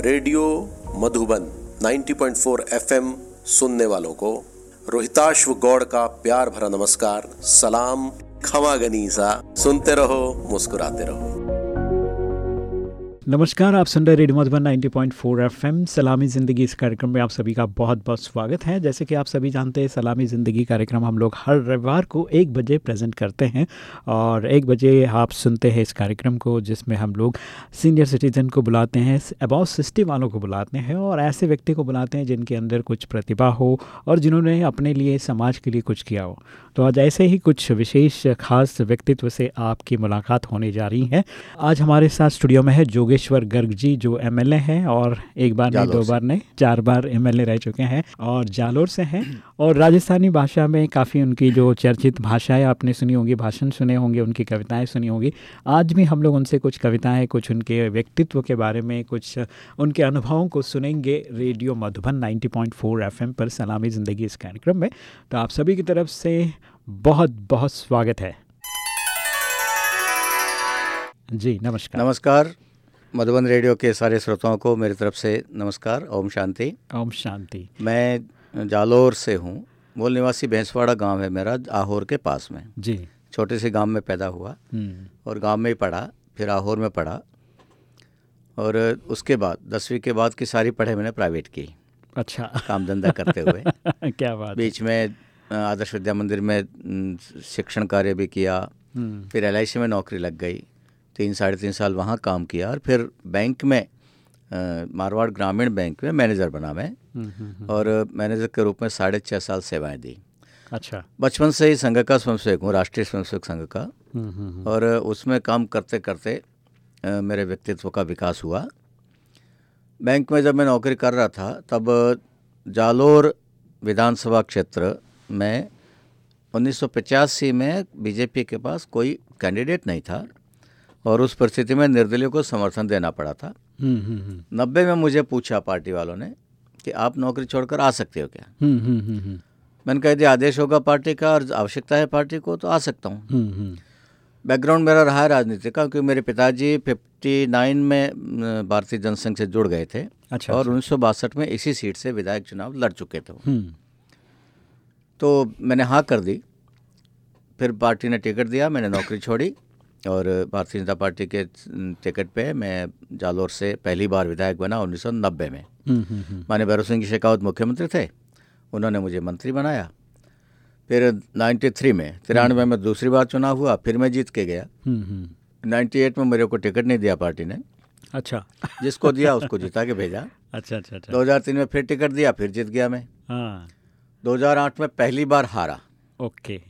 Radio Madhuban 90.4 FM सुनने वालों को रोहिताश्व गौड़ का प्यार भरा नमस्कार, सलाम, खमा गनीसा, सुनते रहो, मुस्कुराते रहो। नमस्कार, आप सुन रहे रेडियो मधुबन 90.4 एफएम। सलामी ज़िंदगी इस कार्यक्रम में आप सभी का बहुत बहुत स्वागत है। जैसे कि आप सभी जानते हैं, सलामी ज़िंदगी कार्यक्रम हम लोग हर रविवार को एक बजे प्रेजेंट करते हैं और एक बजे आप सुनते हैं इस कार्यक्रम को, जिसमें हम लोग सीनियर सिटीज़न को बुलाते हैं अबाउ सिस्टी वालों को बुलाते हैं और ऐसे व्यक्ति को बुलाते हैं जिनके अंदर कुछ प्रतिभा हो और जिन्होंने अपने लिए, समाज के लिए कुछ किया हो। तो आज ऐसे ही कुछ विशेष खास व्यक्तित्व से आपकी मुलाकात होने जा रही है। आज हमारे साथ स्टूडियो में है जोगेश्वर गर्ग जी जो एमएलए हैं और एक बार नहीं दो बार नहीं चार बार एमएलए रह चुके हैं और जालोर से हैं। और राजस्थानी भाषा में काफ़ी उनकी जो चर्चित भाषाएँ आपने सुनी होंगी भाषण सुने होंगे उनकी कविताएँ सुनी होंगी। आज भी हम लोग उनसे कुछ कविताएँ कुछ उनके व्यक्तित्व के बारे में कुछ उनके अनुभवों को सुनेंगे रेडियो मधुबन 90.4 एफएम पर सलामी ज़िंदगी इस कार्यक्रम में। तो आप सभी की तरफ़ से बहुत बहुत स्वागत है। जी नमस्कार। नमस्कार। मधुबन रेडियो के सारे श्रोताओं को मेरी तरफ़ से नमस्कार ओम शांति। ओम शांति। मैं जालोर से हूँ मूल निवासी भैंसवाड़ा गाँव है मेरा आहोर के पास में। जी। छोटे से गाँव में पैदा हुआ हम्म, और गाँव में ही पढ़ा फिर आहोर में पढ़ा और उसके बाद दसवीं के बाद की सारी पढ़ाई मैंने प्राइवेट की। अच्छा। काम धंधा करते हुए। क्या बात बीच में आदर्श विद्या मंदिर में शिक्षण कार्य भी किया। हम्म, फिर एलआईसी में नौकरी लग गई। तीन साढ़े तीन साल वहाँ काम किया और फिर बैंक में मारवाड़ ग्रामीण बैंक में मैनेजर बना मैं। हम्म, हम्म, और मैनेजर के रूप में साढ़े छः साल सेवाएँ दी। अच्छा। बचपन से ही संघ का स्वयंसेवक हूँ राष्ट्रीय स्वयंसेवक संघ का हम्म, हम्म, हम्म, और उसमें काम करते करते मेरे व्यक्तित्व का विकास हुआ। बैंक में जब मैं नौकरी कर रहा था तब जालोर विधानसभा क्षेत्र में 1985 में बीजेपी के पास कोई कैंडिडेट नहीं था। और उस परिस्थिति में निर्दलीय को समर्थन देना पड़ा था। हम्म, हम्म, हम्म, नब्बे में मुझे पूछा पार्टी वालों ने कि आप नौकरी छोड़कर आ सकते हो क्या? मैंने कहा दिया आदेश होगा पार्टी का और आवश्यकता है पार्टी को तो आ सकता हूँ। बैकग्राउंड मेरा रहा है राजनीति का क्योंकि मेरे पिताजी 59 में भारतीय जनसंघ से जुड़ गए थे अच्छा और उन्नीस सौ बासठ में इसी सीट से विधायक चुनाव लड़ चुके थे तो मैंने हाँ कर दी फिर पार्टी ने टिकट दिया मैंने नौकरी छोड़ी और भारतीय जनता पार्टी के टिकट पे मैं जालोर से पहली बार विधायक बना 1990 में। हम्म, हम्म, हम्म, माने भैरव सिंह की शेखावत मुख्यमंत्री थे। उन्होंने मुझे मंत्री बनाया। फिर 93 में तिरानवे में दूसरी बार चुनाव हुआ फिर मैं जीत के गया। हम्म, हम्म, 98 में मेरे को टिकट नहीं दिया पार्टी ने। अच्छा। जिसको दिया उसको जिता के भेजा। अच्छा अच्छा अच्छा। 2003 में फिर टिकट दिया फिर जीत गया मैं। हाँ। 2008 में पहली बार हारा। ओके।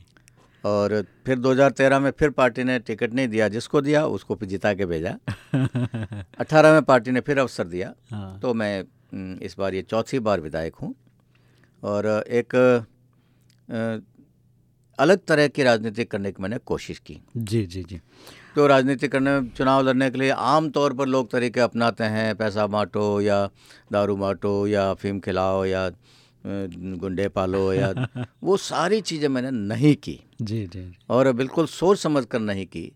और फिर 2013 में फिर पार्टी ने टिकट नहीं दिया जिसको दिया उसको फिर जिता के भेजा। 18 में पार्टी ने फिर अवसर दिया। हाँ। तो मैं इस बार ये चौथी बार विधायक हूँ। और एक अलग तरह की राजनीति करने की मैंने कोशिश की। जी जी जी। तो राजनीति करने में चुनाव लड़ने के लिए आम तौर पर लोग तरीके अपनाते हैं पैसा बांटो या दारू बांटो या अफीम खिलाओ या गुंडे पालो या वो सारी चीज़ें मैंने नहीं की। जी जी जी, और बिल्कुल सोच समझ कर नहीं की।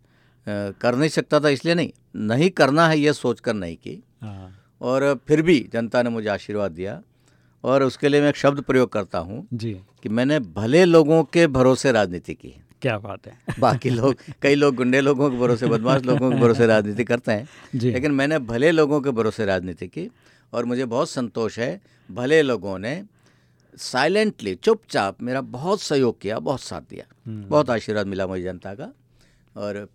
कर नहीं सकता था इसलिए नहीं नहीं करना है ये सोच कर नहीं की। हाँ। और फिर भी जनता ने मुझे आशीर्वाद दिया। और उसके लिए मैं एक शब्द प्रयोग करता हूँ जी। कि मैंने भले लोगों के भरोसे राजनीति की। क्या बात है। बाकी लोग कई लोग गुंडे लोगों के भरोसे बदमाश लोगों के भरोसे राजनीति करते हैं। लेकिन मैंने भले लोगों के भरोसे राजनीति की और मुझे बहुत संतोष है भले लोगों ने साइलेंटली चुपचाप मेरा बहुत सहयोग किया बहुत साथ दिया। हम्म। बहुत आशीर्वाद मिला मुझे जनता का और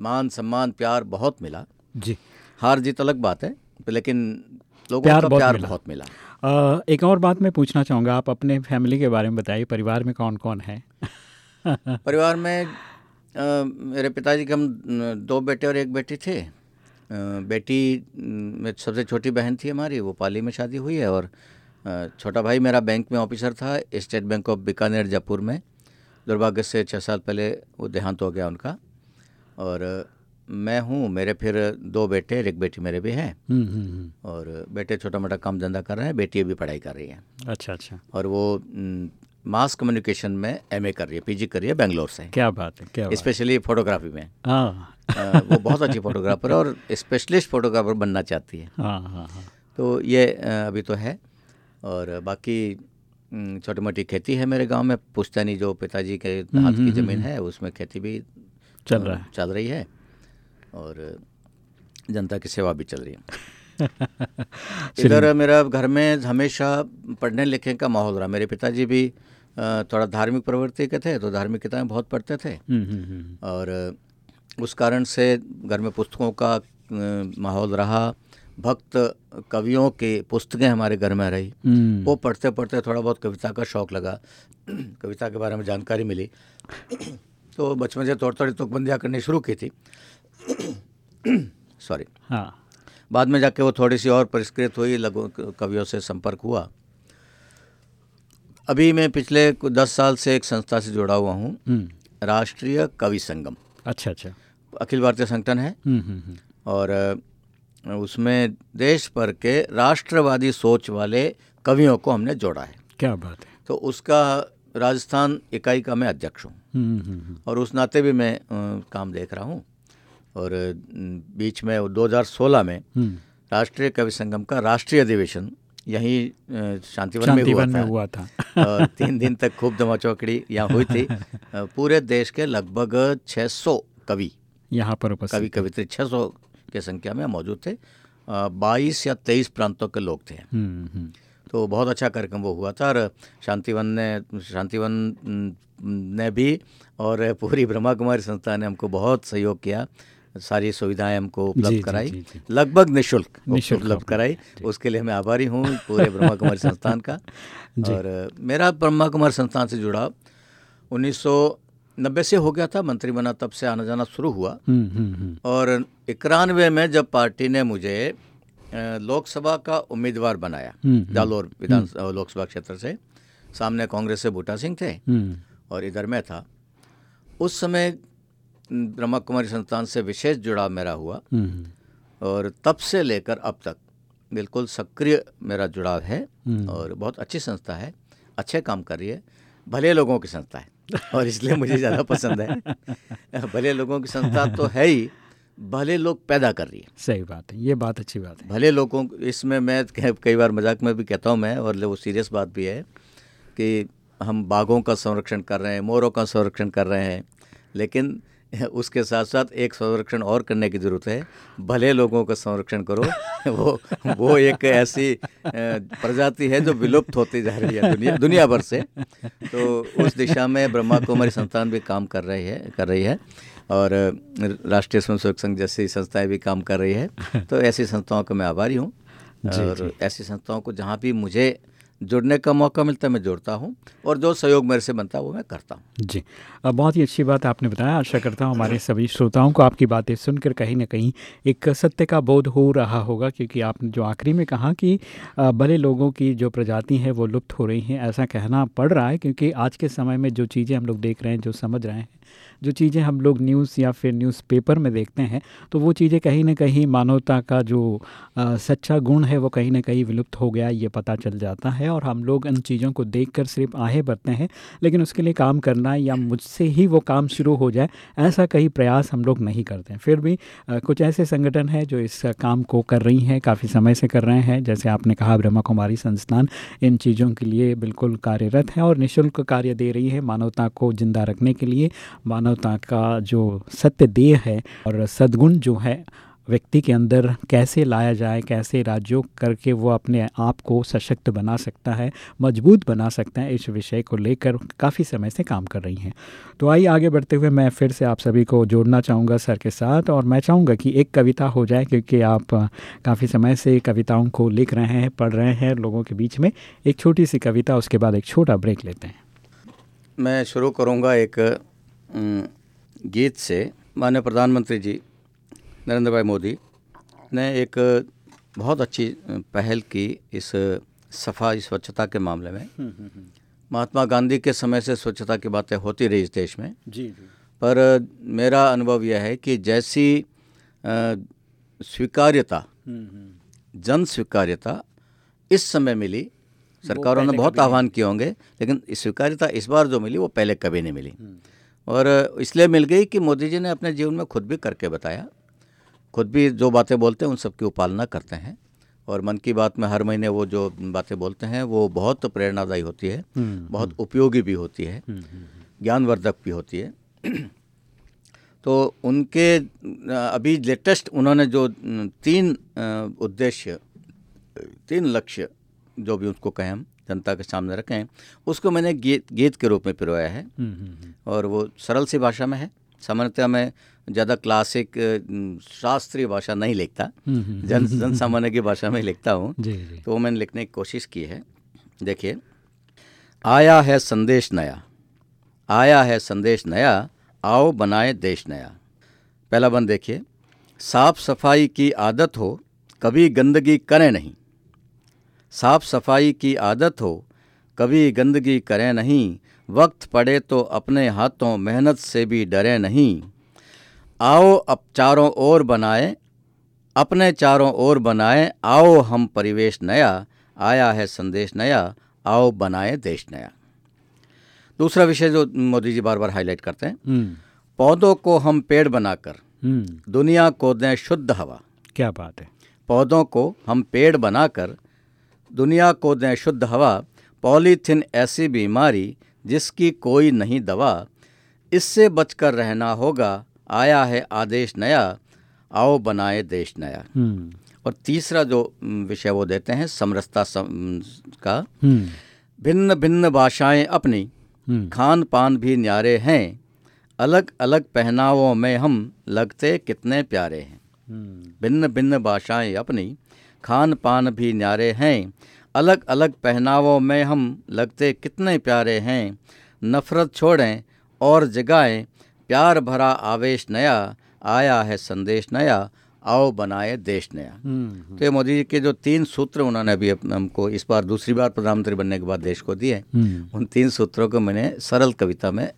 मान सम्मान प्यार बहुत मिला। जी। हार जीत अलग बात है लेकिन लोगों प्यार का बहुत प्यार मिला। बहुत मिला। अ, एक और बात मैं पूछना चाहूँगा आप अपने फैमिली के बारे में बताइए परिवार में कौन कौन है? परिवार में अ, मेरे पिताजी के हम दो बेटे और एक बेटी थे। अ, बेटी में सबसे छोटी बहन थी हमारी वो पाली में शादी हुई है और छोटा भाई मेरा बैंक में ऑफिसर था State Bank of Bikaner Jaipur में। दुर्भाग्य से छः साल पहले वो देहांत हो गया उनका। और मैं हूँ मेरे फिर दो बेटे एक बेटी मेरे भी हैं। हम्म, हम्म, हम्म, और बेटे छोटा मोटा काम धंधा कर रहे हैं बेटी भी पढ़ाई कर रही है। अच्छा अच्छा। और वो मास कम्युनिकेशन में एमए कर रही है पीजी कर रही है बेंगलोर से। क्या बात है क्या स्पेशली फोटोग्राफी में। हाँ। अ, वो बहुत अच्छी फोटोग्राफर है और स्पेशलिस्ट फोटोग्राफर बनना चाहती है। हाँ हाँ हाँ। तो ये अभी तो है। और बाकी छोटी मोटी खेती है मेरे गाँव में। पुश्तैनी जो पिताजी के हम्म, हाथ की हम्म, ज़मीन हम्म। है उसमें खेती भी चल रहा है। चल रही है और जनता की सेवा भी चल रही है। इधर मेरा घर में हमेशा पढ़ने लिखने का माहौल रहा। मेरे पिताजी भी थोड़ा धार्मिक प्रवृत्ति के थे तो धार्मिक किताबें बहुत पढ़ते थे। और उस कारण से घर में पुस्तकों का माहौल रहा। भक्त कवियों के पुस्तकें हमारे घर में रही। हम्म, वो पढ़ते पढ़ते थोड़ा बहुत कविता का शौक लगा। कविता के बारे में जानकारी मिली। तो बचपन से थोड़ी थोड़ी तुकबंदियाँ करनी शुरू की थी। सॉरी हाँ। बाद में जाके वो थोड़ी सी और परिष्कृत हुई लघु कवियों से संपर्क हुआ। अभी मैं पिछले दस साल से एक संस्था से जुड़ा हुआ हूँ। हम्म, राष्ट्रीय कवि संगम। अच्छा अच्छा। अखिल भारतीय संगठन है। हम्म। और उसमें देश भर के राष्ट्रवादी सोच वाले कवियों को हमने जोड़ा है। क्या बात है। तो उसका राजस्थान इकाई का मैं अध्यक्ष हूँ। हम्म, हम्म, हम्म। और उस नाते भी मैं काम देख रहा हूँ। और बीच में 2016 में राष्ट्रीय कवि संगम का राष्ट्रीय अधिवेशन यहीं शांतिवन में हुआ में था। हुआ था। तीन दिन तक खूब धमा चौकड़ी यहाँ हुई थी। पूरे देश के लगभग 600 कवि। यहाँ पर कवि कवित्री 600 के संख्या में मौजूद थे। बाईस या तेईस प्रांतों के लोग थे। हम्म, हम्म। तो बहुत अच्छा कार्यक्रम वो हुआ था और शांतिवन ने शांतिवन ने भी और पूरी ब्रह्मा कुमारी संस्था ने हमको बहुत सहयोग किया। सारी सुविधाएँ हमको उपलब्ध कराई। लगभग निशुल्क उपलब्ध कराई। उसके लिए मैं आभारी हूँ पूरे ब्रह्मा कुमारी संस्थान का। और मेरा ब्रह्मा कुमारी संस्थान से जुड़ा 1990 से हो गया था मंत्री बना तब से आना जाना शुरू हुआ। हम्म, हम्म, हम्म। और इक्यानवे में जब पार्टी ने मुझे लोकसभा का उम्मीदवार बनाया जालोर विधान लोकसभा क्षेत्र से सामने कांग्रेस से बूटा सिंह थे। और इधर मैं था। उस समय ब्रह्मा कुमारी संस्थान से विशेष जुड़ाव मेरा हुआ। और तब से लेकर अब तक बिल्कुल सक्रिय मेरा जुड़ाव है। और बहुत अच्छी संस्था है अच्छे काम कर रही है भले लोगों की संस्था है। और इसलिए मुझे ज़्यादा पसंद है। भले लोगों की संस्था तो है ही भले लोग पैदा कर रही है। सही बात है ये बात अच्छी बात है। भले लोगों इसमें मैं कई- बार मज़ाक में भी कहता हूँ मैं और वो सीरियस बात भी है कि हम बाघों का संरक्षण कर रहे हैं मोरों का संरक्षण कर रहे हैं लेकिन उसके साथ साथ एक संरक्षण और करने की ज़रूरत है। भले लोगों का संरक्षण करो वो वो एक ऐसी प्रजाति है जो विलुप्त होती जा रही है दुनिया दुनिया भर से। तो उस दिशा में ब्रह्मा कुमारी संस्थान भी काम कर रही है कर रही है और राष्ट्रीय स्वयंसेवक संघ जैसी संस्थाएँ भी काम कर रही है। तो ऐसी संस्थाओं का मैं आभारी हूँ और ऐसी संस्थाओं को जहाँ भी मुझे जुड़ने का मौका मिलता है, मैं जुड़ता हूँ और जो सहयोग मेरे से बनता है, वो मैं करता हूँ। जी बहुत ही अच्छी बात आपने बताया। आशा करता हूँ हमारे सभी श्रोताओं को आपकी बातें सुनकर कहीं ना कहीं एक सत्य का बोध हो रहा होगा, क्योंकि आपने जो आखिरी में कहा कि भले लोगों की जो प्रजाति है, वो लुप्त हो रही हैं, ऐसा कहना पड़ रहा है, क्योंकि आज के समय में जो चीज़ें हम लोग देख रहे हैं, जो समझ रहे हैं जो चीज़ें हम लोग न्यूज़ या फिर न्यूज़पेपर में देखते हैं तो वो चीज़ें कहीं ना कहीं मानवता का जो अ, सच्चा गुण है वो कहीं ना कहीं विलुप्त हो गया ये पता चल जाता है। और हम लोग इन चीज़ों को देखकर सिर्फ़ आहें भरते हैं लेकिन उसके लिए काम करना या मुझसे ही वो काम शुरू हो जाए ऐसा कहीं प्रयास हम लोग नहीं करते फिर भी अ, कुछ ऐसे संगठन हैं जो इस काम को कर रही हैं काफ़ी समय से कर रहे हैं। जैसे आपने कहा ब्रह्मा कुमारी संस्थान इन चीज़ों के लिए बिल्कुल कार्यरत है और निःशुल्क कार्य दे रही है मानवता को ज़िंदा रखने के लिए। मानवता का जो सत्य देह है और सद्गुण जो है, व्यक्ति के अंदर कैसे लाया जाए, कैसे राजयोग करके वो अपने आप को सशक्त बना सकता है, मज़बूत बना सकता है, इस विषय को लेकर काफ़ी समय से काम कर रही हैं। तो आइए आगे बढ़ते हुए मैं फिर से आप सभी को जोड़ना चाहूँगा सर के साथ और मैं चाहूँगा कि एक कविता हो जाए क्योंकि आप काफ़ी समय से कविताओं को लिख रहे हैं, पढ़ रहे हैं, लोगों के बीच में एक छोटी सी कविता, उसके बाद एक छोटा ब्रेक लेते हैं। मैं शुरू करूँगा एक गीत से माननीय प्रधानमंत्री जी नरेंद्र भाई मोदी ने एक बहुत अच्छी पहल की इस सफ़ाई स्वच्छता के मामले में। महात्मा गांधी के समय से स्वच्छता की बातें होती रही इस देश में। जी जी। पर मेरा अनुभव यह है कि जैसी स्वीकार्यता जन स्वीकार्यता इस समय मिली सरकारों ने बहुत आह्वान किए होंगे लेकिन स्वीकार्यता इस बार जो मिली वो पहले कभी नहीं मिली। और इसलिए मिल गई कि मोदी जी ने अपने जीवन में खुद भी करके बताया। खुद भी जो बातें बोलते हैं उन सबकी उपालना करते हैं। और मन की बात में हर महीने वो जो बातें बोलते हैं वो बहुत प्रेरणादायी होती है। हम्म, बहुत उपयोगी भी होती है। ज्ञानवर्धक भी होती है। तो उनके अभी लेटेस्ट उन्होंने जो तीन उद्देश्य तीन लक्ष्य जो भी उसको कहें हम जनता के सामने रखें उसको मैंने गीत गीत के रूप में पिरोया है। और वो सरल सी भाषा में है। सामान्यतः मैं ज़्यादा क्लासिक शास्त्रीय भाषा नहीं लिखता। जन जन सामान्य की भाषा में लिखता हूँ। तो वो मैंने लिखने की कोशिश की है। देखिए आया है संदेश नया। आया है संदेश नया। आओ बनाए देश नया। पहला बंद देखिए साफ़ सफ़ाई की आदत हो कभी गंदगी करें नहीं। साफ़ सफ़ाई की आदत हो कभी गंदगी करें नहीं वक्त पड़े तो अपने हाथों मेहनत से भी डरे नहीं आओ अब चारों ओर बनाए अपने चारों ओर बनाए आओ हम परिवेश नया आया है संदेश नया आओ बनाए देश नया दूसरा विषय जो मोदी जी बार बार हाईलाइट करते हैं हम्म। पौधों को हम पेड़ बनाकर हम्म। दुनिया को दें शुद्ध हवा क्या बात है पौधों को हम पेड़ बनाकर दुनिया को दें शुद्ध हवा पॉलीथिन ऐसी बीमारी जिसकी कोई नहीं दवा इससे बचकर रहना होगा आया है आदेश नया आओ बनाए देश नया हम्म। और तीसरा जो विषय वो देते हैं समरसता सम, का हम्म। भिन्न भिन्न भाषाएँ अपनी हम्म। खान पान भी न्यारे हैं अलग अलग पहनावों में हम लगते कितने प्यारे हैं भिन्न भिन्न भाषाएँ अपनी खान पान भी न्यारे हैं अलग अलग पहनावों में हम लगते कितने प्यारे हैं नफ़रत छोड़ें और जगाएँ प्यार भरा आवेश नया आया है संदेश नया आओ बनाए देश नया हम्म। तो ये मोदी जी के जो तीन सूत्र उन्होंने अभी हमको इस बार दूसरी बार प्रधानमंत्री बनने के बाद देश को दिए हम्म। उन तीन सूत्रों को मैंने सरल कविता में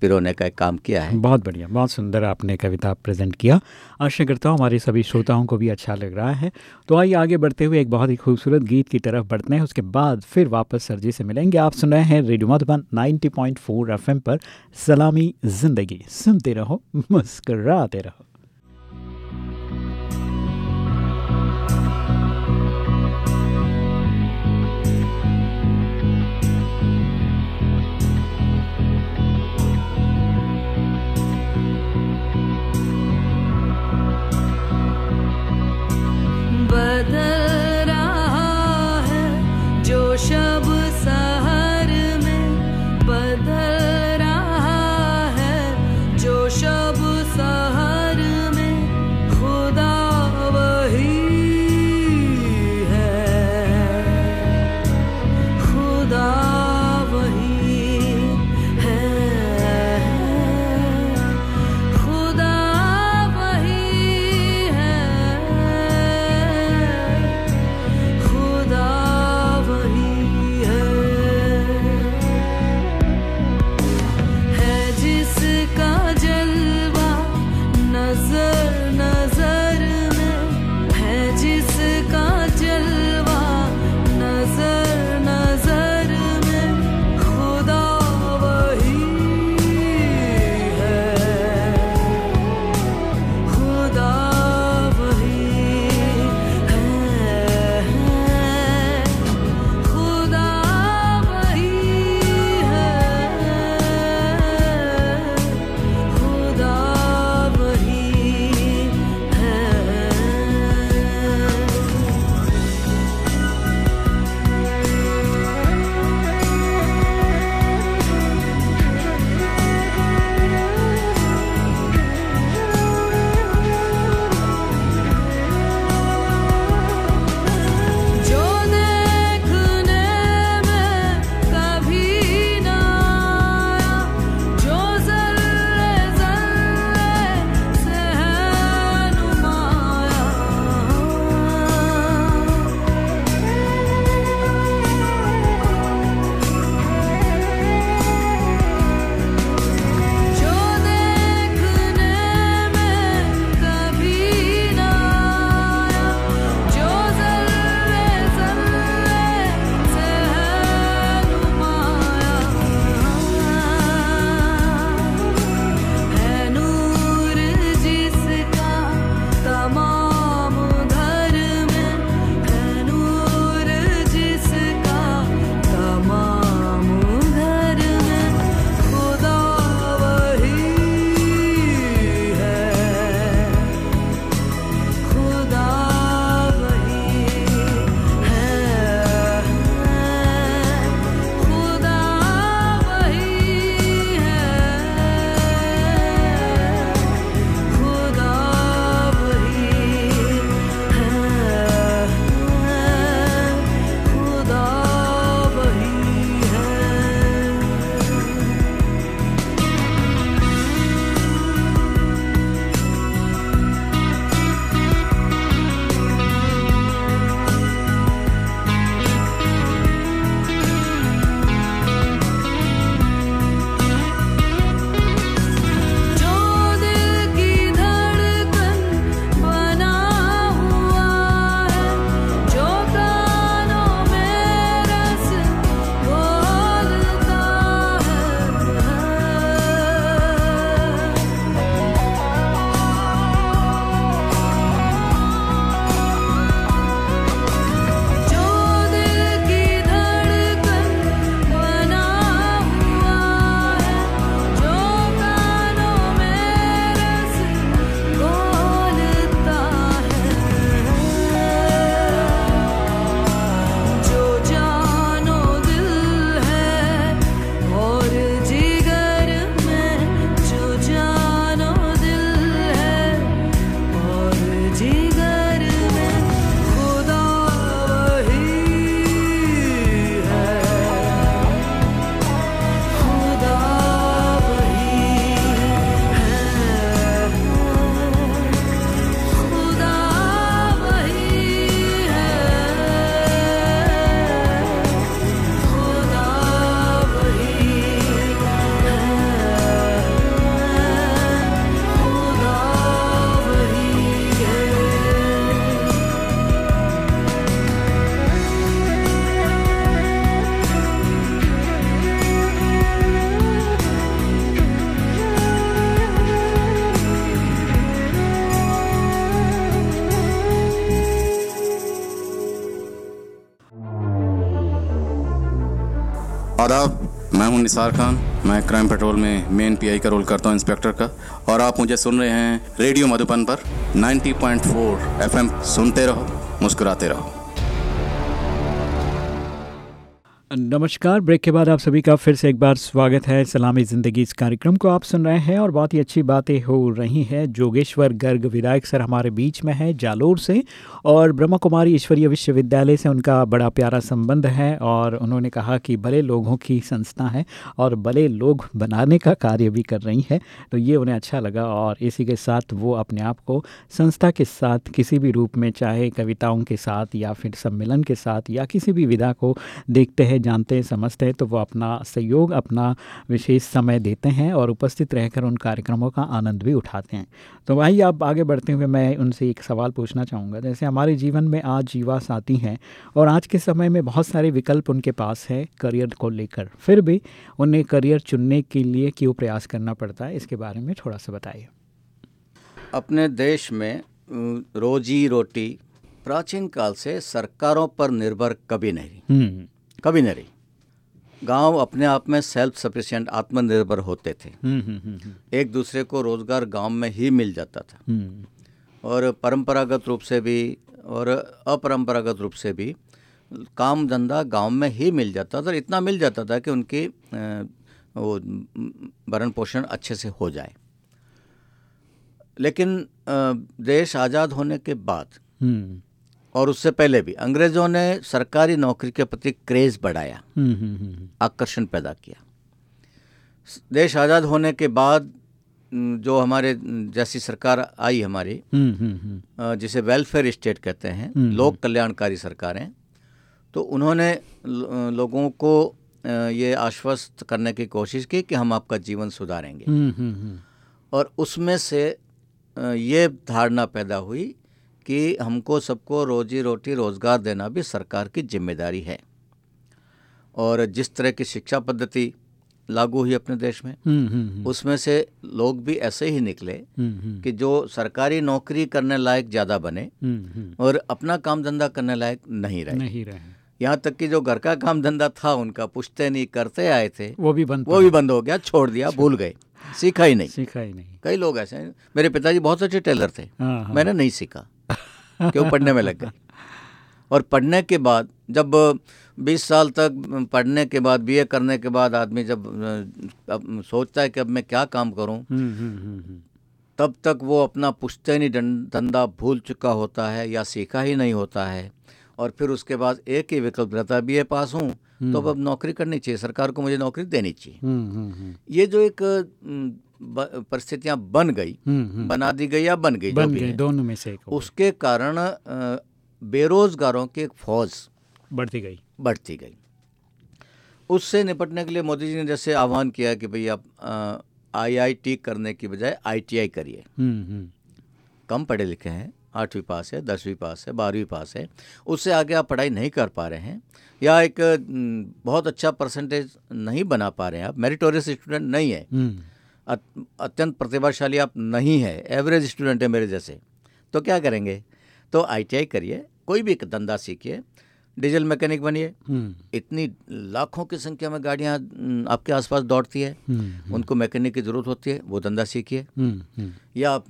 पिरोने का काम किया है। बहुत बढ़िया, बहुत सुंदर आपने कविता प्रेजेंट किया। आशा करता हूँ हमारे सभी श्रोताओं को भी अच्छा लग रहा है। तो आइए आगे बढ़ते हुए एक बहुत ही खूबसूरत गीत की तरफ़ बढ़ते हैं, उसके बाद फिर वापस सर जी से मिलेंगे। आप सुन रहे हैं रेडियो मधुबन 90.4 एफएम पर सलामी ज़िंदगी। सुनते रहो, मुस्कराते रहो। बदल निसार खान, मैं क्राइम पेट्रोल में मेन पीआई का रोल करता हूँ इंस्पेक्टर का, और आप मुझे सुन रहे हैं रेडियो मधुबन पर 90.4 एफएम, सुनते रहो, मुस्कुराते रहो। नमस्कार, ब्रेक के बाद आप सभी का फिर से एक बार स्वागत है सलामी ज़िंदगी इस कार्यक्रम को आप सुन रहे हैं और बहुत ही अच्छी बातें हो रही हैं। जोगेश्वर गर्ग विधायक सर हमारे बीच में है जालोर से और ब्रह्मा कुमारी ईश्वरीय विश्वविद्यालय से उनका बड़ा प्यारा संबंध है और उन्होंने कहा कि बड़े लोगों की संस्था है और बड़े लोग बनाने का कार्य भी कर रही है तो ये उन्हें अच्छा लगा और इसी के साथ वो अपने आप को संस्था के साथ किसी भी रूप में चाहे कविताओं के साथ या फिर सम्मेलन के साथ या किसी भी विधा को देखते हैं जानते हैं समझते हैं तो वो अपना सहयोग अपना विशेष समय देते हैं और उपस्थित रहकर उन कार्यक्रमों का आनंद भी उठाते हैं। तो भाई आप आगे बढ़ते हुए मैं उनसे एक सवाल पूछना चाहूँगा। जैसे हमारे जीवन में आज युवा साथी हैं और आज के समय में बहुत सारे विकल्प उनके पास है करियर को लेकर। फिर भी उन्हें करियर चुनने के लिए क्यों प्रयास करना पड़ता है इसके बारे में थोड़ा सा बताइए। अपने देश में रोजी रोटी प्राचीन काल से सरकारों पर निर्भर कभी नहीं। हम्म। कभी नहीं रही। गाँव अपने आप में सेल्फ सफिशिएंट आत्मनिर्भर होते थे। हम्म हम्म हम्म एक दूसरे को रोज़गार गाँव में ही मिल जाता था। और परंपरागत रूप से भी और अपरंपरागत रूप से भी काम धंधा गाँव में ही मिल जाता था और इतना मिल जाता था कि उनकी वो भरण पोषण अच्छे से हो जाए। लेकिन देश आज़ाद होने के बाद और उससे पहले भी अंग्रेज़ों ने सरकारी नौकरी के प्रति क्रेज़ बढ़ाया हम्म हम्म हम्म आकर्षण पैदा किया। देश आज़ाद होने के बाद जो हमारे जैसी सरकार आई हमारी जिसे वेलफेयर स्टेट कहते हैं लोक कल्याणकारी सरकारें तो उन्होंने लोगों को ये आश्वस्त करने की कोशिश की कि हम आपका जीवन सुधारेंगे। और उसमें से ये धारणा पैदा हुई कि हमको सबको रोजी रोटी रोज़गार देना भी सरकार की ज़िम्मेदारी है। और जिस तरह की शिक्षा पद्धति लागू हुई अपने देश में हम्म हम्म उसमें से लोग भी ऐसे ही निकले हम्म हम्म। कि जो सरकारी नौकरी करने लायक ज़्यादा बने हम्म हम्म। और अपना काम धंधा करने लायक नहीं रहे। नहीं रहे। यहाँ तक कि जो घर का काम धंधा था उनका पुछते नहीं करते आए थे वो भी बंद वो भी बंद हो गया छोड़ दिया भूल गए सीखा ही नहीं। सीखा ही नहीं। कई लोग ऐसे हैं मेरे पिताजी बहुत अच्छे टेलर थे हाँ हाँ। मैंने नहीं सीखा। क्यों पढ़ने में लग गए। और पढ़ने के बाद जब 20 साल तक पढ़ने के बाद बीए करने के बाद आदमी जब अब सोचता है कि अब मैं क्या काम करूँ हम्म हम्म हम्म तब तक वो अपना पुश्तैनी धंधा भूल चुका होता है या सीखा ही नहीं होता है। और फिर उसके बाद एक ही विकल्प रहता है बीए पास हूँ तो अब नौकरी करनी चाहिए सरकार को मुझे नौकरी देनी चाहिए। ये जो एक ब- परिस्थितियाँ बन गई। हम्म हम्म। बना दी गई या बन गई बन है, दोनों में से उसके कारण बेरोजगारों की एक फौज बढ़ती गई। बढ़ती गई। उससे निपटने के लिए मोदी जी ने जैसे आह्वान किया कि भाई आप आईआईटी करने की बजाय आईटीआई करिए। हम्म कम पढ़े लिखे हैं आठवीं पास है दसवीं पास है बारहवीं पास है। उससे आगे आप पढ़ाई नहीं कर पा रहे हैं या एक बहुत अच्छा परसेंटेज नहीं बना पा रहे हैं आप मेरिटोरियस स्टूडेंट नहीं है। अत्यंत प्रतिभाशाली आप नहीं है एवरेज स्टूडेंट है मेरे जैसे। तो क्या करेंगे? तो आईटीआई करिए कोई भी एक धंधा सीखिए डीजल मैकेनिक बनिए। हम्म। इतनी लाखों की संख्या में गाड़ियाँ आपके आसपास दौड़ती है। हम्म उनको मैकेनिक की ज़रूरत होती है वो धंधा सीखिए। हम्म हम्म। या आप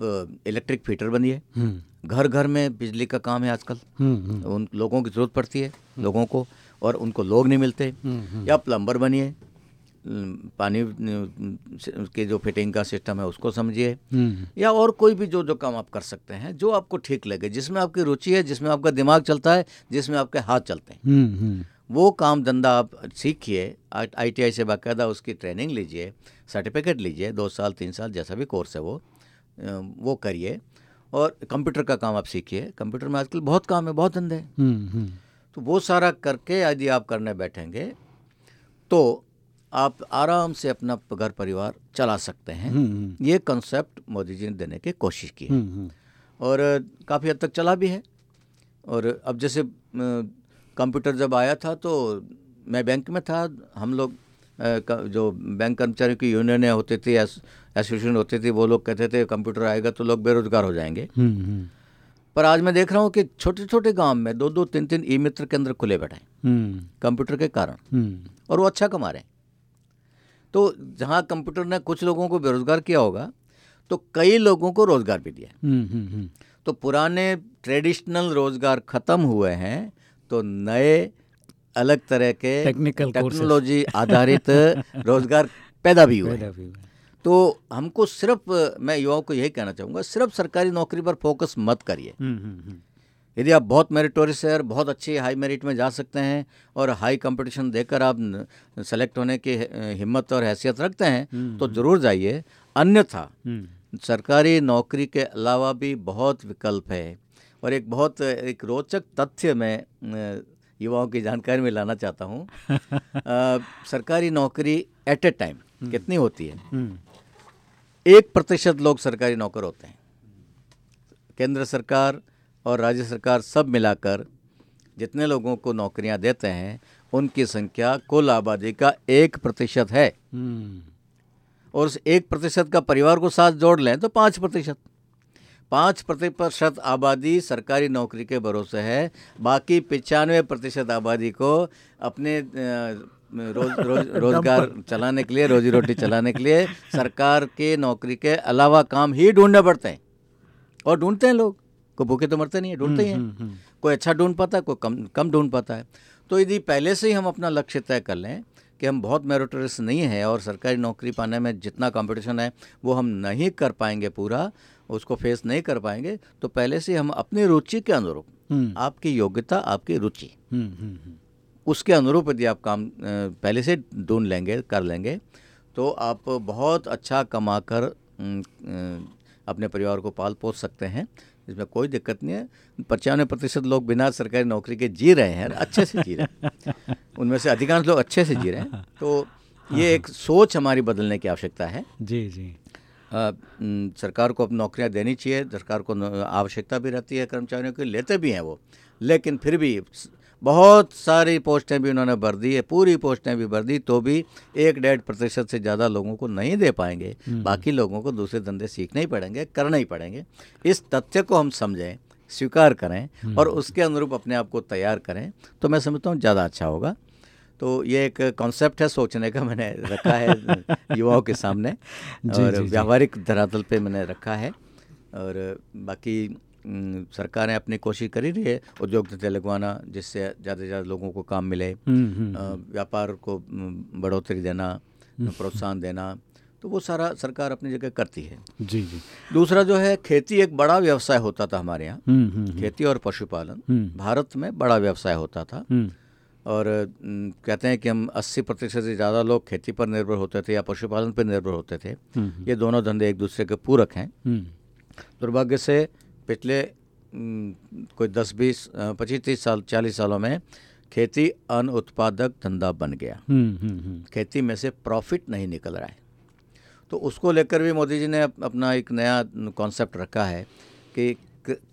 इलेक्ट्रिक फीटर बनिए। हम्म। घर घर में बिजली का काम है आजकल। हम्म उन लोगों की ज़रूरत पड़ती है लोगों को और उनको लोग नहीं मिलते। या प्लम्बर बनिए। पानी के जो फिटिंग का सिस्टम है उसको समझिए। हम्म। या और कोई भी जो जो काम आप कर सकते हैं जो आपको ठीक लगे जिसमें आपकी रुचि है जिसमें आपका दिमाग चलता है जिसमें आपके हाथ चलते हैं। हम्म हम्म। वो काम धंधा आप सीखिए आई टी आई से बाकायदा उसकी ट्रेनिंग लीजिए सर्टिफिकेट लीजिए दो साल तीन साल जैसा भी कोर्स है वो वो करिए। और कंप्यूटर का काम आप सीखिए। कंप्यूटर में आजकल बहुत काम है बहुत धंधे हैं। तो वो सारा करके यदि आप करने बैठेंगे तो आप आराम से अपना घर परिवार चला सकते हैं। हम्म ये कंसेप्ट मोदी जी ने देने की कोशिश की है। हम्म हम्म। और काफ़ी हद तक चला भी है। और अब जैसे कंप्यूटर जब आया था तो मैं बैंक में था। हम लोग जो बैंक कर्मचारियों की यूनियनें होती थी एसोसिएशन होती थी वो लोग कहते थे कंप्यूटर आएगा तो लोग बेरोजगार हो जाएँगे। हम्म हम्म। पर आज मैं देख रहा हूँ कि छोटे छोटे गाँव में दो दो तीन तीन ई मित्र केंद्र खुले बैठे हैं। हम्म। कंप्यूटर के कारण। हम्म। और वो अच्छा कमा रहे हैं। तो जहाँ कंप्यूटर ने कुछ लोगों को बेरोजगार किया होगा तो कई लोगों को रोज़गार भी दिया है। हम्म हम्म हम्म। तो पुराने ट्रेडिशनल रोज़गार खत्म हुए हैं तो नए अलग तरह के courses. टेक्नोलॉजी आधारित रोज़गार पैदा भी हुए पैदा भी हुआ तो हमको सिर्फ़ मैं युवाओं को यही कहना चाहूँगा सिर्फ़ सरकारी नौकरी पर फोकस मत करिए। यदि आप बहुत मेरिटोरियस है और बहुत अच्छी हाई मेरिट में जा सकते हैं और हाई कंपटीशन देकर आप सेलेक्ट होने की हिम्मत और हैसियत रखते हैं तो ज़रूर जाइए। अन्यथा हम्म। सरकारी नौकरी के अलावा भी बहुत विकल्प है। और एक बहुत एक रोचक तथ्य मैं युवाओं की जानकारी में लाना चाहता हूँ। सरकारी नौकरी एट ए टाइम कितनी होती है? हम्म। एक प्रतिशत लोग सरकारी नौकर होते हैं। केंद्र सरकार और राज्य सरकार सब मिलाकर जितने लोगों को नौकरियाँ देते हैं उनकी संख्या कुल आबादी का एक प्रतिशत है। हम्म। और उस एक प्रतिशत का परिवार को साथ जोड़ लें तो पाँच प्रतिशत। पाँच प्रतिशत आबादी सरकारी नौकरी के भरोसे है बाकी पचानवे प्रतिशत आबादी को अपने रोज रोज रोज़गार चलाने के लिए रोजी रोटी चलाने के लिए सरकार के नौकरी के अलावा काम ही ढूँढने पड़ते हैं। और ढूंढते हैं लोग। कोई भूखे तो मरते नहीं है ढूंढते ही हैं। कोई अच्छा ढूंढ पाता है कोई कम कम ढूंढ पाता है। तो यदि पहले से ही हम अपना लक्ष्य तय कर लें कि हम बहुत मेरिटोरियस नहीं है और सरकारी नौकरी पाने में जितना कंपटीशन है वो हम नहीं कर पाएँगे पूरा उसको फेस नहीं कर पाएँगे तो पहले से हम अपनी रुचि के अनुरूप हम्म। आपकी योग्यता आपकी रुचि हम्म हम्म हम्म। उसके अनुरूप यदि आप काम पहले से ढूंढ लेंगे कर लेंगे तो आप बहुत अच्छा कमा कर अपने परिवार को पाल पोस सकते हैं। इसमें कोई दिक्कत नहीं है। पचानवे प्रतिशत लोग बिना सरकारी नौकरी के जी रहे हैं अच्छे से जी रहे हैं। उनमें से अधिकांश लोग अच्छे से जी रहे हैं। तो ये एक सोच हमारी बदलने की आवश्यकता है। जी जी। आ, न, सरकार को अब नौकरियाँ देनी चाहिए सरकार को आवश्यकता भी रहती है कर्मचारियों की लेते भी हैं वो। लेकिन फिर भी बहुत सारी पोस्टें भी उन्होंने भर दी है पूरी पोस्टें भी भर दी तो भी एक डेढ़ प्रतिशत से ज़्यादा लोगों को नहीं दे पाएँगे। बाकी लोगों को दूसरे धंधे सीखने ही पड़ेंगे करने ही पड़ेंगे। इस तथ्य को हम समझें स्वीकार करें और उसके अनुरूप अपने आप को तैयार करें तो मैं समझता हूँ ज़्यादा अच्छा होगा। तो ये एक कॉन्सेप्ट है सोचने का मैंने रखा है युवाओं के सामने और। व्यावहारिक धरातल पे मैंने रखा है। और बाकी सरकारें अपनी कोशिश कर ही रही है उद्योग धंधे लगवाना जिससे ज़्यादा से ज़्यादा लोगों को काम मिले। हम्म हम्म व्यापार को बढ़ोतरी देना प्रोत्साहन देना तो वो सारा सरकार अपनी जगह करती है। जी जी। दूसरा जो है खेती एक बड़ा व्यवसाय होता था हमारे यहाँ। हम्म हम्म खेती और पशुपालन हम्म। भारत में बड़ा व्यवसाय होता था। हम्म। और कहते हैं कि हम 80 प्रतिशत से ज़्यादा लोग खेती पर निर्भर होते थे या पशुपालन पर निर्भर होते थे। ये दोनों धंधे एक दूसरे के पूरक हैं। हम्म। दुर्भाग्य से पिछले कोई दस बीस पच्चीस तीस साल चालीस सालों में खेती अन उत्पादक धंधा बन गया। हम्म हम्म हम्म। खेती में से प्रॉफिट नहीं निकल रहा है। तो उसको लेकर भी मोदी जी ने अपना एक नया कॉन्सेप्ट रखा है कि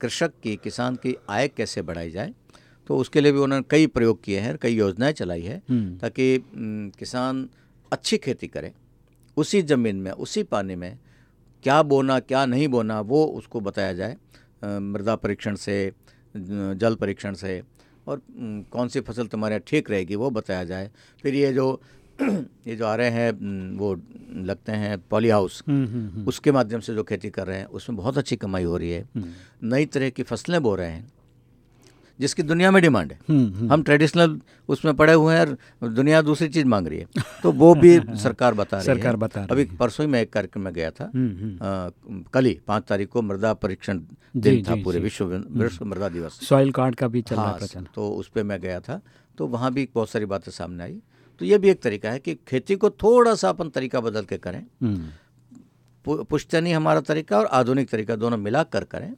कृषक की किसान की आय कैसे बढ़ाई जाए। तो उसके लिए भी उन्होंने कई प्रयोग किए हैं कई योजनाएँ चलाई है। ताकि किसान अच्छी खेती करे। उसी ज़मीन में उसी पानी में क्या बोना क्या नहीं बोना वो उसको बताया जाए। मृदा परीक्षण से जल परीक्षण से और कौन सी फ़सल तुम्हारे यहाँ ठीक रहेगी वो बताया जाए। फिर ये जो ये जो आ रहे हैं वो लगते हैं पॉली हाउस हम्म हम्म हम्म। उसके माध्यम से जो खेती कर रहे हैं उसमें बहुत अच्छी कमाई हो रही है। नई तरह की फ़सलें बो रहे हैं। जिसकी दुनिया में डिमांड है। हम्म हम ट्रेडिशनल उसमें पड़े हुए हैं और दुनिया दूसरी चीज़ मांग रही है। तो वो भी सरकार बता रही सरकार है। सरकार बता रही अभी परसों ही मैं एक कार्यक्रम में गया था। हम्म, हम्म। कल ही पाँच तारीख को मृदा परीक्षण दिन था पूरे विश्व विश्व मृदा दिवस। सॉइल कार्ड का भी चल रहा है हाँ तो उस पर मैं गया था। तो वहाँ भी बहुत सारी बातें सामने आई। तो ये भी एक तरीका है कि खेती को थोड़ा सा अपन तरीका बदल के करें। हम्म। पुश्तैनी हमारा तरीका और आधुनिक तरीका दोनों मिला कर। करें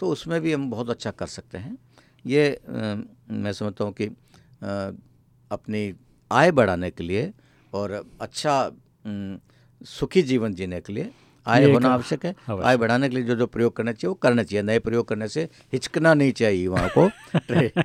तो उसमें भी हम बहुत अच्छा कर सकते हैं। ये आ, मैं समझता हूँ कि आ, अपनी आय बढ़ाने के लिए और अच्छा सुखी जीवन जीने के लिए आय होना आवश्यक है। आय बढ़ाने के लिए जो जो प्रयोग करना चाहिए वो करना चाहिए। नए प्रयोग करने से हिचकना नहीं चाहिए युवाओं को। ट्रे-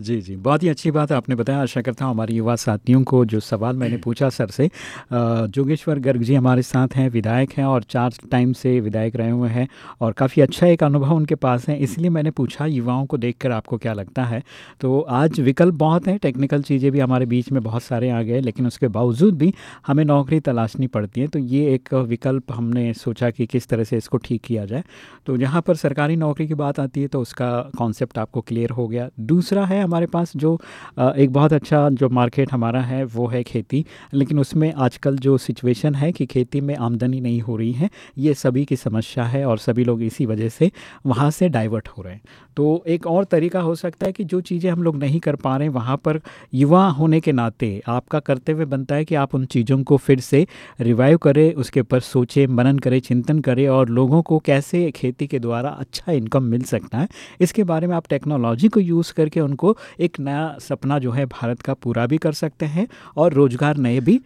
जी जी। बहुत ही अच्छी बात आपने बताया। आशा करता हूँ हमारे युवा साथियों को जो सवाल मैंने पूछा सर से जोगेश्वर गर्ग जी हमारे साथ हैं विधायक हैं और चार टाइम से विधायक रहे हुए हैं और काफ़ी अच्छा एक अनुभव उनके पास है। इसलिए मैंने पूछा युवाओं को देखकर आपको क्या लगता है? तो आज विकल्प बहुत हैं टेक्निकल चीज़ें भी हमारे बीच में बहुत सारे आ गए लेकिन उसके बावजूद भी हमें नौकरी तलाशनी पड़ती है। तो ये एक विकल्प हमने सोचा कि किस तरह से इसको ठीक किया जाए। तो जहाँ पर सरकारी नौकरी की बात आती है तो उसका कॉन्सेप्ट आपको क्लियर हो गया। दूसरा है हमारे पास जो एक बहुत अच्छा जो मार्केट हमारा है, वो है खेती। लेकिन उसमें आजकल जो सिचुएशन है कि खेती में आमदनी नहीं हो रही है, ये सभी की समस्या है और सभी लोग इसी वजह से वहाँ से डाइवर्ट हो रहे हैं। तो एक और तरीका हो सकता है कि जो चीज़ें हम लोग नहीं कर पा रहे हैं, वहाँ पर युवा होने के नाते आपका कर्तव्य बनता है कि आप उन चीज़ों को फिर से रिवाइव करें, उसके ऊपर सोचें, मनन करें, चिंतन करें और लोगों को कैसे खेती के द्वारा अच्छा इनकम मिल सकता है। इसके बारे में आप टेक्नोलॉजी को यूज़ करके उनको एक नया सपना जो है भारत का पूरा भी कर सकते हैं और रोज़गार नए भी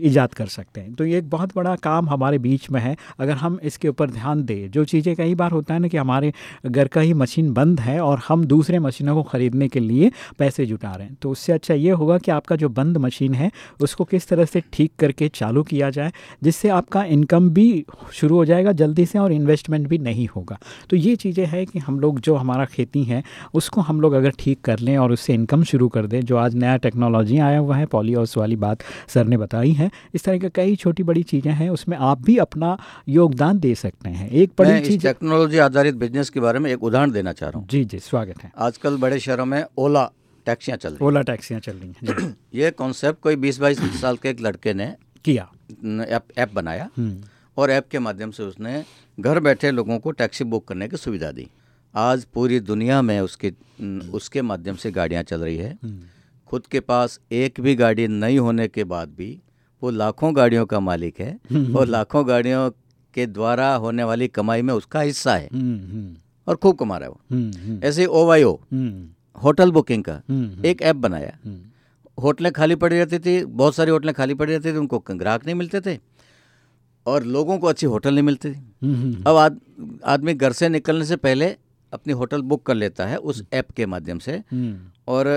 ईजाद कर सकते हैं। तो ये एक बहुत बड़ा काम हमारे बीच में है। अगर हम इसके ऊपर ध्यान दें, जो चीज़ें कई बार होता है ना कि हमारे घर का ही मशीन बंद है और हम दूसरे मशीनों को ख़रीदने के लिए पैसे जुटा रहे हैं। तो उससे अच्छा ये होगा कि आपका जो बंद मशीन है, उसको किस तरह से ठीक करके चालू किया जाए, जिससे आपका इनकम भी शुरू हो जाएगा जल्दी से और इन्वेस्टमेंट भी नहीं होगा। तो ये चीज़ें हैं कि हम लोग जो हमारा खेती है, उसको हम लोग अगर ठीक कर लें और उससे इनकम शुरू कर दें जो आज नया टेक्नोलॉजी आया हुआ है पॉली हाउस वाली बात सर ने बताई है इस तरह की कई छोटी बड़ी चीज़ें हैं उसमें आप भी अपना योगदान दे सकते हैं। एक बड़ी चीज़ टेक्नोलॉजी आधारित बिज़नेस के बारे में एक उदाहरण देना चाह रहा हूँ। जी जी स्वागत है। आजकल बड़े शहरों में ओला टैक्सियाँ चल रही ओला टैक्सियाँ चल रही हैं ये कॉन्सेप्ट कोई बीस बाईस साल के एक लड़के ने किया। ऐप ऐप बनाया हम्म, और ऐप के माध्यम से उसने घर बैठे लोगों को टैक्सी बुक करने की सुविधा दी। आज पूरी दुनिया में उसके उसके माध्यम से गाड़ियाँ चल रही है। हम्म, खुद के पास एक भी गाड़ी नहीं होने के बाद भी वो लाखों गाड़ियों का मालिक है और लाखों गाड़ियों के द्वारा होने वाली कमाई में उसका हिस्सा है। हम्म, हम्म, और खूब कमा रहा है वो। हम्म, हम्म, ऐसे ओ वाई ओ हम्म, होटल बुकिंग का हम्म, एक ऐप बनाया। हम्म, होटलें खाली पड़ी रहती थी बहुत सारी होटलें खाली पड़ी रहती थी उनको ग्राहक नहीं मिलते थे और लोगों को अच्छी होटल नहीं मिलती थी। हम्म, हम्म, अब आद, आदमी घर से निकलने से पहले अपनी होटल बुक कर लेता है उस ऐप के माध्यम से। हम्म, और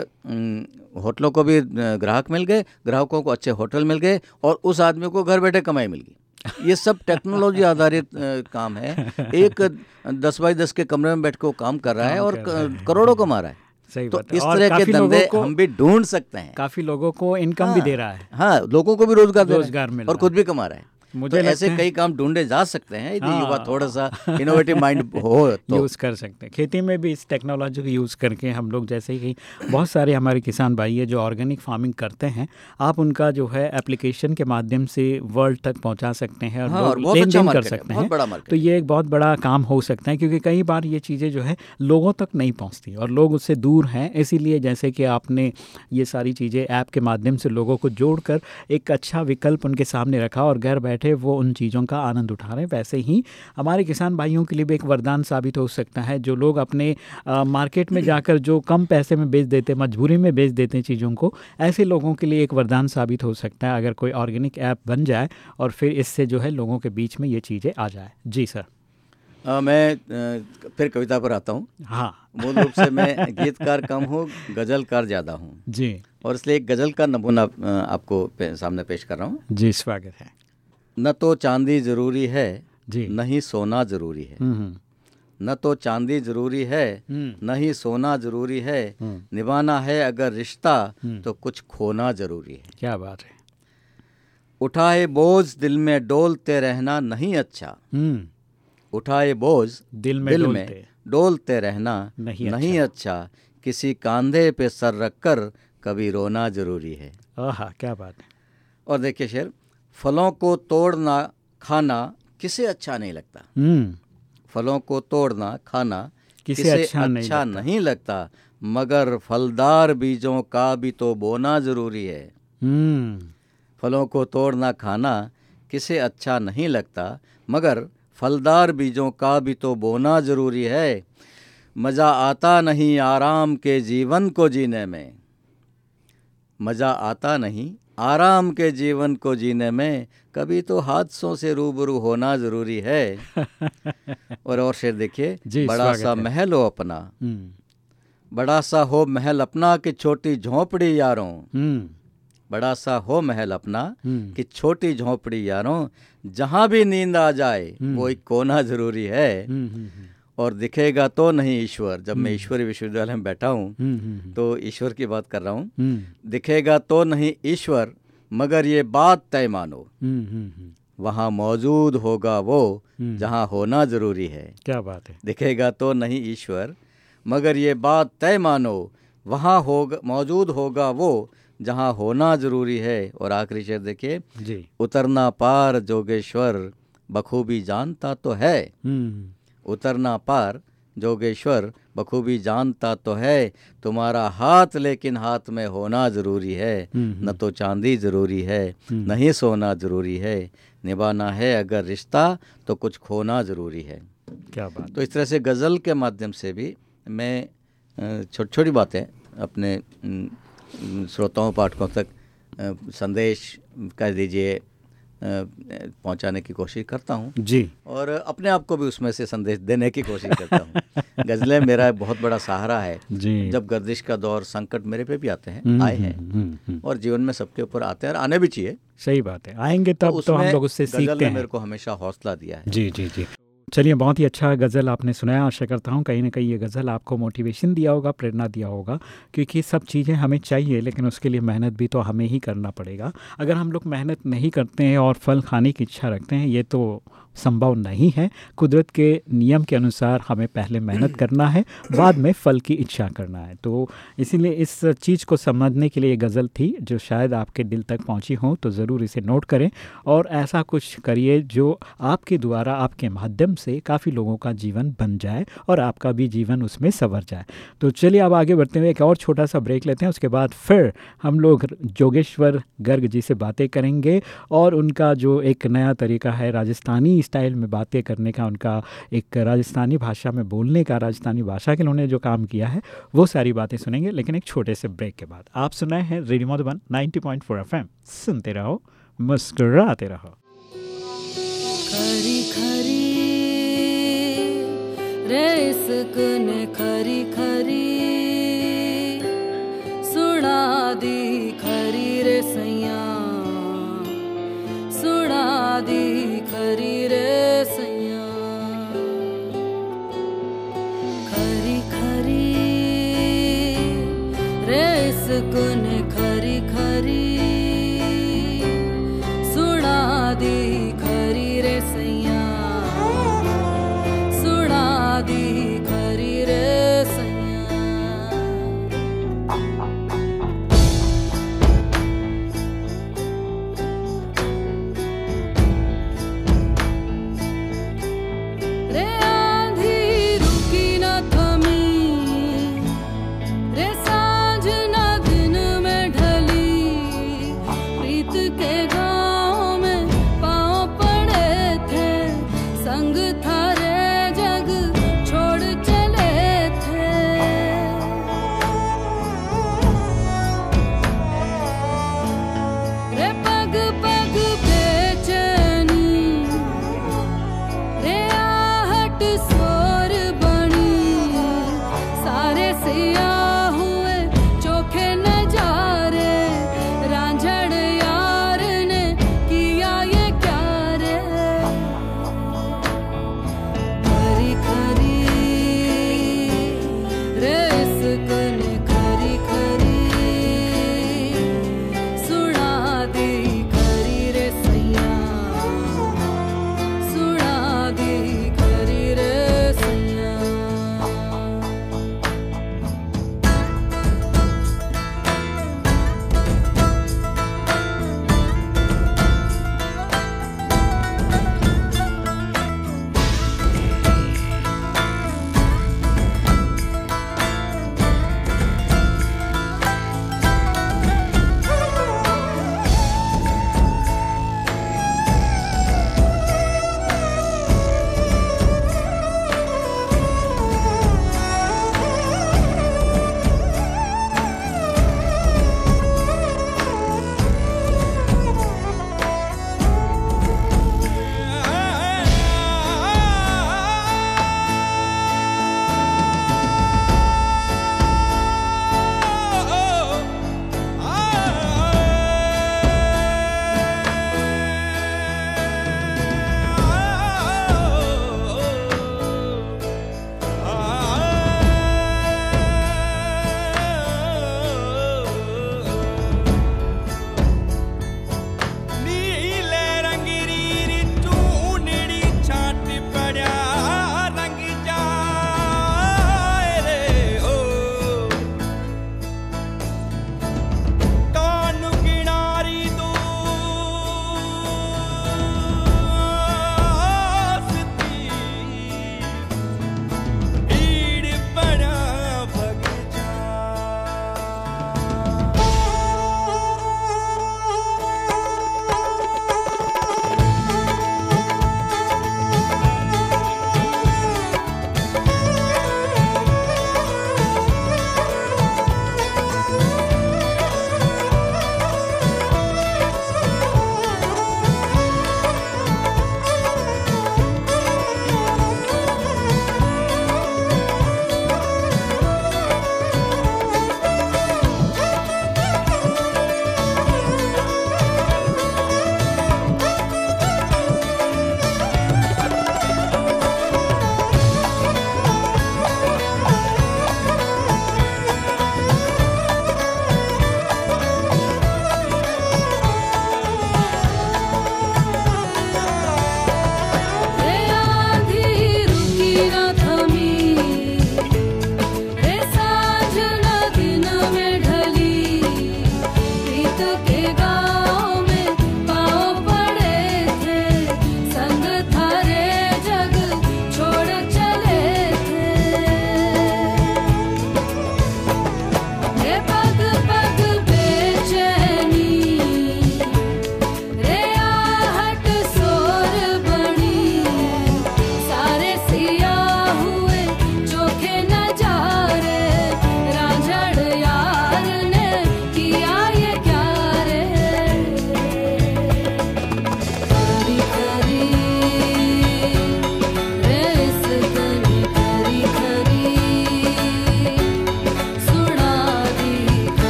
होटलों को भी ग्राहक मिल गए ग्राहकों को अच्छे होटल मिल गए और उस आदमी को घर बैठे कमाई मिल गई। ये सब टेक्नोलॉजी आधारित काम है। एक दस बाई दस के कमरे में बैठ के वो काम कर रहा है और कर करोड़ों कमा रहा है। सही तो इस तरह के धंधे हम भी ढूंढ सकते हैं। काफ़ी लोगों को इनकम हाँ, भी दे रहा है। हाँ लोगों को भी रोज़गार रोज़गार मिल और खुद भी कमा रहा है। मुझे तो ऐसे कई काम ढूंढे जा सकते हैं। यदि हाँ। युवा थोड़ा सा इनोवेटिव माइंड हो तो। यूज़ कर सकते हैं। खेती में भी इस टेक्नोलॉजी को यूज़ करके हम लोग जैसे कि बहुत सारे हमारे किसान भाई है जो ऑर्गेनिक फ़ार्मिंग करते हैं। आप उनका जो है एप्लीकेशन के माध्यम से वर्ल्ड तक पहुँचा सकते हैं और हाँ, और लेन अच्छा देन कर सकते हैं। तो ये एक बहुत बड़ा काम हो सकता है क्योंकि कई बार ये चीज़ें जो है लोगों तक नहीं पहुँचती और लोग उससे दूर हैं। इसीलिए जैसे कि आपने ये सारी चीज़ें ऐप के माध्यम से लोगों को जोड़कर एक अच्छा विकल्प उनके सामने रखा और घर बैठे वो उन चीज़ों का आनंद उठा रहे हैं। वैसे ही हमारे किसान भाइयों के लिए भी एक वरदान साबित हो सकता है जो लोग अपने अ, मार्केट में जाकर जो कम पैसे में बेच देते मजबूरी में बेच देते हैं चीज़ों को ऐसे लोगों के लिए एक वरदान साबित हो सकता है अगर कोई ऑर्गेनिक ऐप बन जाए और फिर इससे जो है लोगों के बीच में ये चीज़ें आ जाए। जी सर। अ, मैं अ, फिर कविता पर आता हूँ। हाँ। मूल रूप से मैं गीतकार कम हूँ गजलकार ज़्यादा हूँ। जी। और इसलिए एक गज़ल का नमूना आपको पे, सामने पेश कर रहा हूँ। जी स्वागत है। न तो चांदी ज़रूरी है जी। न ही सोना ज़रूरी है। हम्म हम्म, न तो चांदी ज़रूरी है हम्म। न ही सोना ज़रूरी है। निभाना है अगर रिश्ता। तो कुछ खोना ज़रूरी है। क्या बात है। उठाए बोझ दिल में डोलते रहना नहीं अच्छा। उठाए बोझ दिल में दिल डोलते में डोलते। रहना नहीं नहीं अच्छा। किसी कांधे पे सर रखकर कभी रोना ज़रूरी है। आहा क्या बात है। और देखिए शेर फलों को तोड़ना खाना किसे अच्छा नहीं लगता? हम्म। फलों को तोड़ना खाना किसे किसे अच्छा नहीं लगता। नहीं लगता मगर फलदार बीजों का भी तो बोना ज़रूरी है। हम्म। फलों को तोड़ना खाना किसे अच्छा नहीं लगता मगर फलदार बीजों का भी तो बोना ज़रूरी है। मज़ा आता नहीं आराम के जीवन को जीने में। मज़ा आता नहीं आराम के जीवन को जीने में कभी तो हादसों से रूबरू होना ज़रूरी है। और और शेर देखिए बड़ा सा महल हो अपना। हम्म। बड़ा सा हो महल अपना कि छोटी झोंपड़ी यारों। हम्म। बड़ा सा हो महल अपना हम्म। कि छोटी झोंपड़ी यारों। जहाँ भी नींद आ जाए वो एक कोना ज़रूरी है। और दिखेगा तो नहीं ईश्वर। जब मैं ईश्वरी विश्वविद्यालय में बैठा हूँ हम्म हम्म तो ईश्वर की बात कर रहा हूँ। हम्म। दिखेगा तो नहीं ईश्वर मगर ये बात तय मानो। हम्म हम्म हम्म, वहाँ मौजूद होगा वो जहाँ होना ज़रूरी है। क्या बात है। दिखेगा तो नहीं ईश्वर मगर ये बात तय मानो। वहाँ होगा मौजूद होगा वो जहाँ होना ज़रूरी है। और आखिरी शेर देखिए जी। उतरना पार जोगेश्वर बखूबी जानता तो है। हम्म। उतरना पार। जोगेश्वर बखूबी जानता तो है तुम्हारा हाथ लेकिन हाथ में होना ज़रूरी है। न तो चांदी ज़रूरी है नहीं सोना ज़रूरी है। निभाना है अगर रिश्ता तो कुछ खोना ज़रूरी है। क्या बात। तो इस तरह से गज़ल के माध्यम से भी मैं छोटी छोटी बातें अपने श्रोताओं पाठकों तक संदेश कह दीजिए पहुँचाने की कोशिश करता हूँ। जी। और अपने आप को भी उसमें से संदेश देने की कोशिश करता हूँ। गज़लें मेरा बहुत बड़ा सहारा है। जी। जब गर्दिश का दौर संकट मेरे पे भी आते हैं आए हैं। हम्म हम्म और जीवन में सबके ऊपर आते हैं और आने भी चाहिए। सही बात है। आएँगे तब तो, तो हम लोग उससे सीखते हैं। मेरे को हमेशा हौसला दिया है। जी जी जी। चलिए, बहुत ही अच्छा गज़ल आपने सुनाया। आशा करता हूँ कहीं ना कहीं ये गज़ल आपको मोटिवेशन दिया होगा, प्रेरणा दिया होगा, क्योंकि सब चीज़ें हमें चाहिए, लेकिन उसके लिए मेहनत भी तो हमें ही करना पड़ेगा। अगर हम लोग मेहनत नहीं करते हैं और फल खाने की इच्छा रखते हैं, ये तो संभव नहीं है। कुदरत के नियम के अनुसार हमें पहले मेहनत करना है, बाद में फल की इच्छा करना है। तो इसीलिए इस चीज़ को समझने के लिए ये गज़ल थी, जो शायद आपके दिल तक पहुँची हो तो ज़रूर इसे नोट करें। और ऐसा कुछ करिए जो आपके द्वारा, आपके माध्यम से काफ़ी लोगों का जीवन बन जाए और आपका भी जीवन उसमें संवर जाए। तो चलिए अब आगे बढ़ते हुए एक और छोटा सा ब्रेक लेते हैं, उसके बाद फिर हम लोग जोगेश्वर गर्ग जी से बातें करेंगे। और उनका जो एक नया तरीका है राजस्थानी स्टाइल में बातें करने का, उनका एक राजस्थानी भाषा में बोलने का, राजस्थानी भाषा के उन्होंने जो काम किया है, वो सारी बातें सुनेंगे, लेकिन एक छोटे से ब्रेक के बाद। आप सुनाए हैं रेडियो मधुबन 90.4 एफएम। सुनते रहो, मुस्कुराते रहो। खरी खरी, रे इसकन खरी खरी, सुना दी खरी रे सैया। सुना दी खरी रे खरी खरी रे इसकन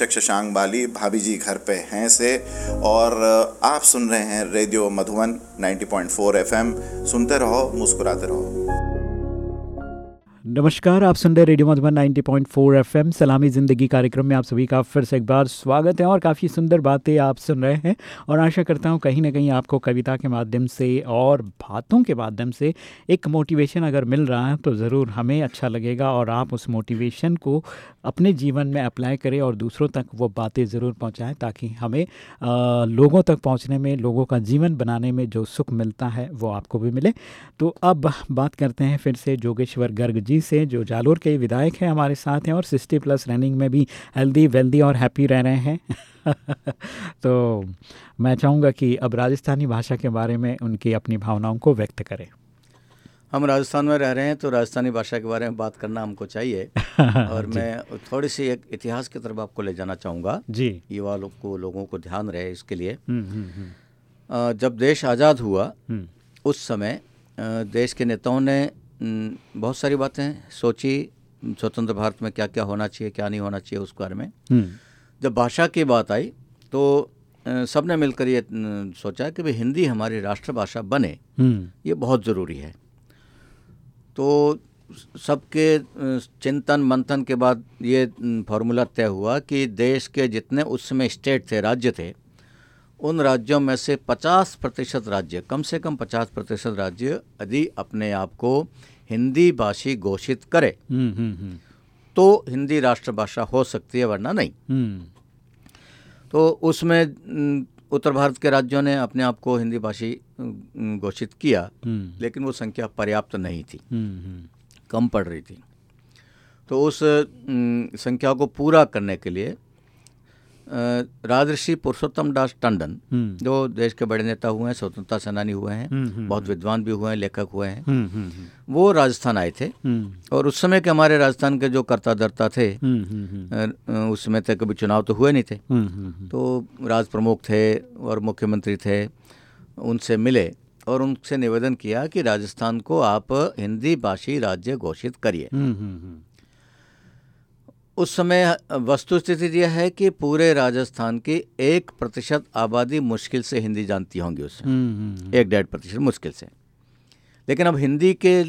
निर्देशक शशांक बाली भाभी जी घर पे हैं से। और, आप सुन रहे हैं रेडियो मधुबन 90.4 एफएम। सुनते रहो, मुस्कुराते रहो। नमस्कार आप सुन रहे रेडियो मधुबन 90.4 एफएम सलामी ज़िंदगी कार्यक्रम में आप सभी का फिर से एक बार स्वागत है और काफ़ी सुंदर बातें आप सुन रहे हैं और आशा करता हूँ कहीं ना कहीं आपको कविता के माध्यम से और बातों के माध्यम से एक मोटिवेशन अगर मिल रहा है तो ज़रूर हमें अच्छा लगेगा और आप उस मोटिवेशन को अपने जीवन में अप्लाई करें और दूसरों तक वो बातें ज़रूर पहुँचाएँ ताकि हमें आ, लोगों तक पहुँचने में लोगों का जीवन बनाने में जो सुख मिलता है वो आपको भी मिले। तो अब बात करते हैं फिर से जोगेश्वर गर्ग जी से जो जालोर के विधायक हैं हमारे साथ हैं और सिक्सटी प्लस रनिंग में भी हेल्दी वेल्दी और हैप्पी रह रहे हैं। तो मैं चाहूँगा कि अब राजस्थानी भाषा के बारे में उनकी अपनी भावनाओं को व्यक्त करें। हम राजस्थान में रह रहे हैं तो राजस्थानी भाषा के बारे में बात करना हमको चाहिए। और मैं थोड़ी सी एक इतिहास की तरफ़ आपको ले जाना चाहूँगा। जी। युवा लोग को लोगों को ध्यान रहे इसके लिए। हम्म, हम्म, हम्म, जब देश आज़ाद हुआ उस समय देश के नेताओं न, बहुत सारी बातें सोची स्वतंत्र भारत में क्या क्या होना चाहिए क्या नहीं होना चाहिए उस बारे में। हम्म, जब भाषा की बात आई तो अ, सबने मिलकर ये सोचा कि भाई हिंदी हमारी राष्ट्रभाषा बने। हम्म, ये बहुत ज़रूरी है। तो सबके चिंतन मंथन के बाद ये न, फॉर्मूला तय हुआ कि देश के जितने उस समय स्टेट थे राज्य थे उन राज्यों में से 50 प्रतिशत राज्य कम से कम 50 प्रतिशत राज्य यदि अपने आप को हिंदी भाषी घोषित करे। हम्म, हम्म, हम्म, तो हिंदी राष्ट्रभाषा हो सकती है वरना नहीं। तो उसमें उत्तर भारत के राज्यों ने अपने आप को हिंदी भाषी घोषित किया लेकिन वो संख्या पर्याप्त नहीं थी। कम पड़ रही थी। तो उस संख्या को पूरा करने के लिए राजर्षि पुरुषोत्तम दास टंडन हम्म, जो देश के बड़े नेता हुए हैं स्वतंत्रता सेनानी हुए हैं हम्म, हम्म, बहुत विद्वान भी हुए हैं लेखक हुए हैं। वो राजस्थान आए थे। और उस समय के हमारे राजस्थान के जो कर्ता दर्ता थे उस समय तक कभी चुनाव तो हुए नहीं थे। तो राज प्रमुख थे और मुख्यमंत्री थे उनसे मिले और उनसे निवेदन किया कि राजस्थान को आप हिंदी भाषी राज्य घोषित करिए। उस समय वस्तु स्थिति यह है कि पूरे राजस्थान की एक प्रतिशत आबादी मुश्किल से हिंदी जानती होंगी उस समय। हम्म, हम्म, एक डेढ़ प्रतिशत मुश्किल से। लेकिन अब हिंदी के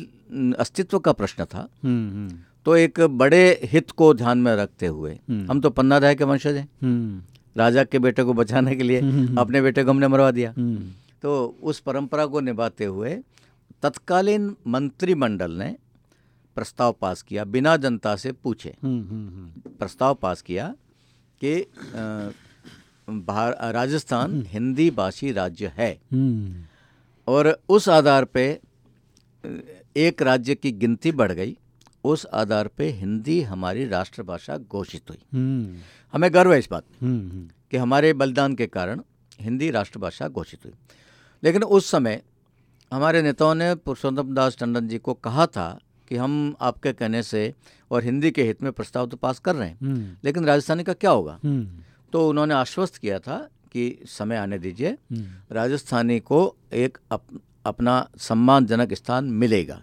अस्तित्व का प्रश्न था। हम्म, हम्म, तो एक बड़े हित को ध्यान में रखते हुए हम्म। हम तो पन्ना राय के वंशज हैं। हम्म, राजा के बेटे को बचाने के लिए अपने बेटे को हमने मरवा दिया। हम्म, तो उस परंपरा को निभाते हुए तत्कालीन मंत्रिमंडल ने प्रस्ताव पास किया बिना जनता से पूछे। हम्म, हम्म, प्रस्ताव पास किया कि राजस्थान हिंदी भाषी राज्य है। हम्म, और उस आधार पे एक राज्य की गिनती बढ़ गई उस आधार पे हिंदी हमारी राष्ट्रभाषा घोषित हुई। हम्म, हमें गर्व है इस बात में हम्म, हम्म, कि हमारे बलिदान के कारण हिंदी राष्ट्रभाषा घोषित हुई। लेकिन उस समय हमारे नेताओं ने पुरुषोत्तम दास टंडन जी को कहा था कि हम आपके कहने से और हिंदी के हित में प्रस्ताव तो पास कर रहे हैं। हम्म, लेकिन राजस्थानी का क्या होगा? हम्म, तो उन्होंने आश्वस्त किया था कि समय आने दीजिए। हम्म, राजस्थानी को एक अप, अपना सम्मानजनक स्थान मिलेगा।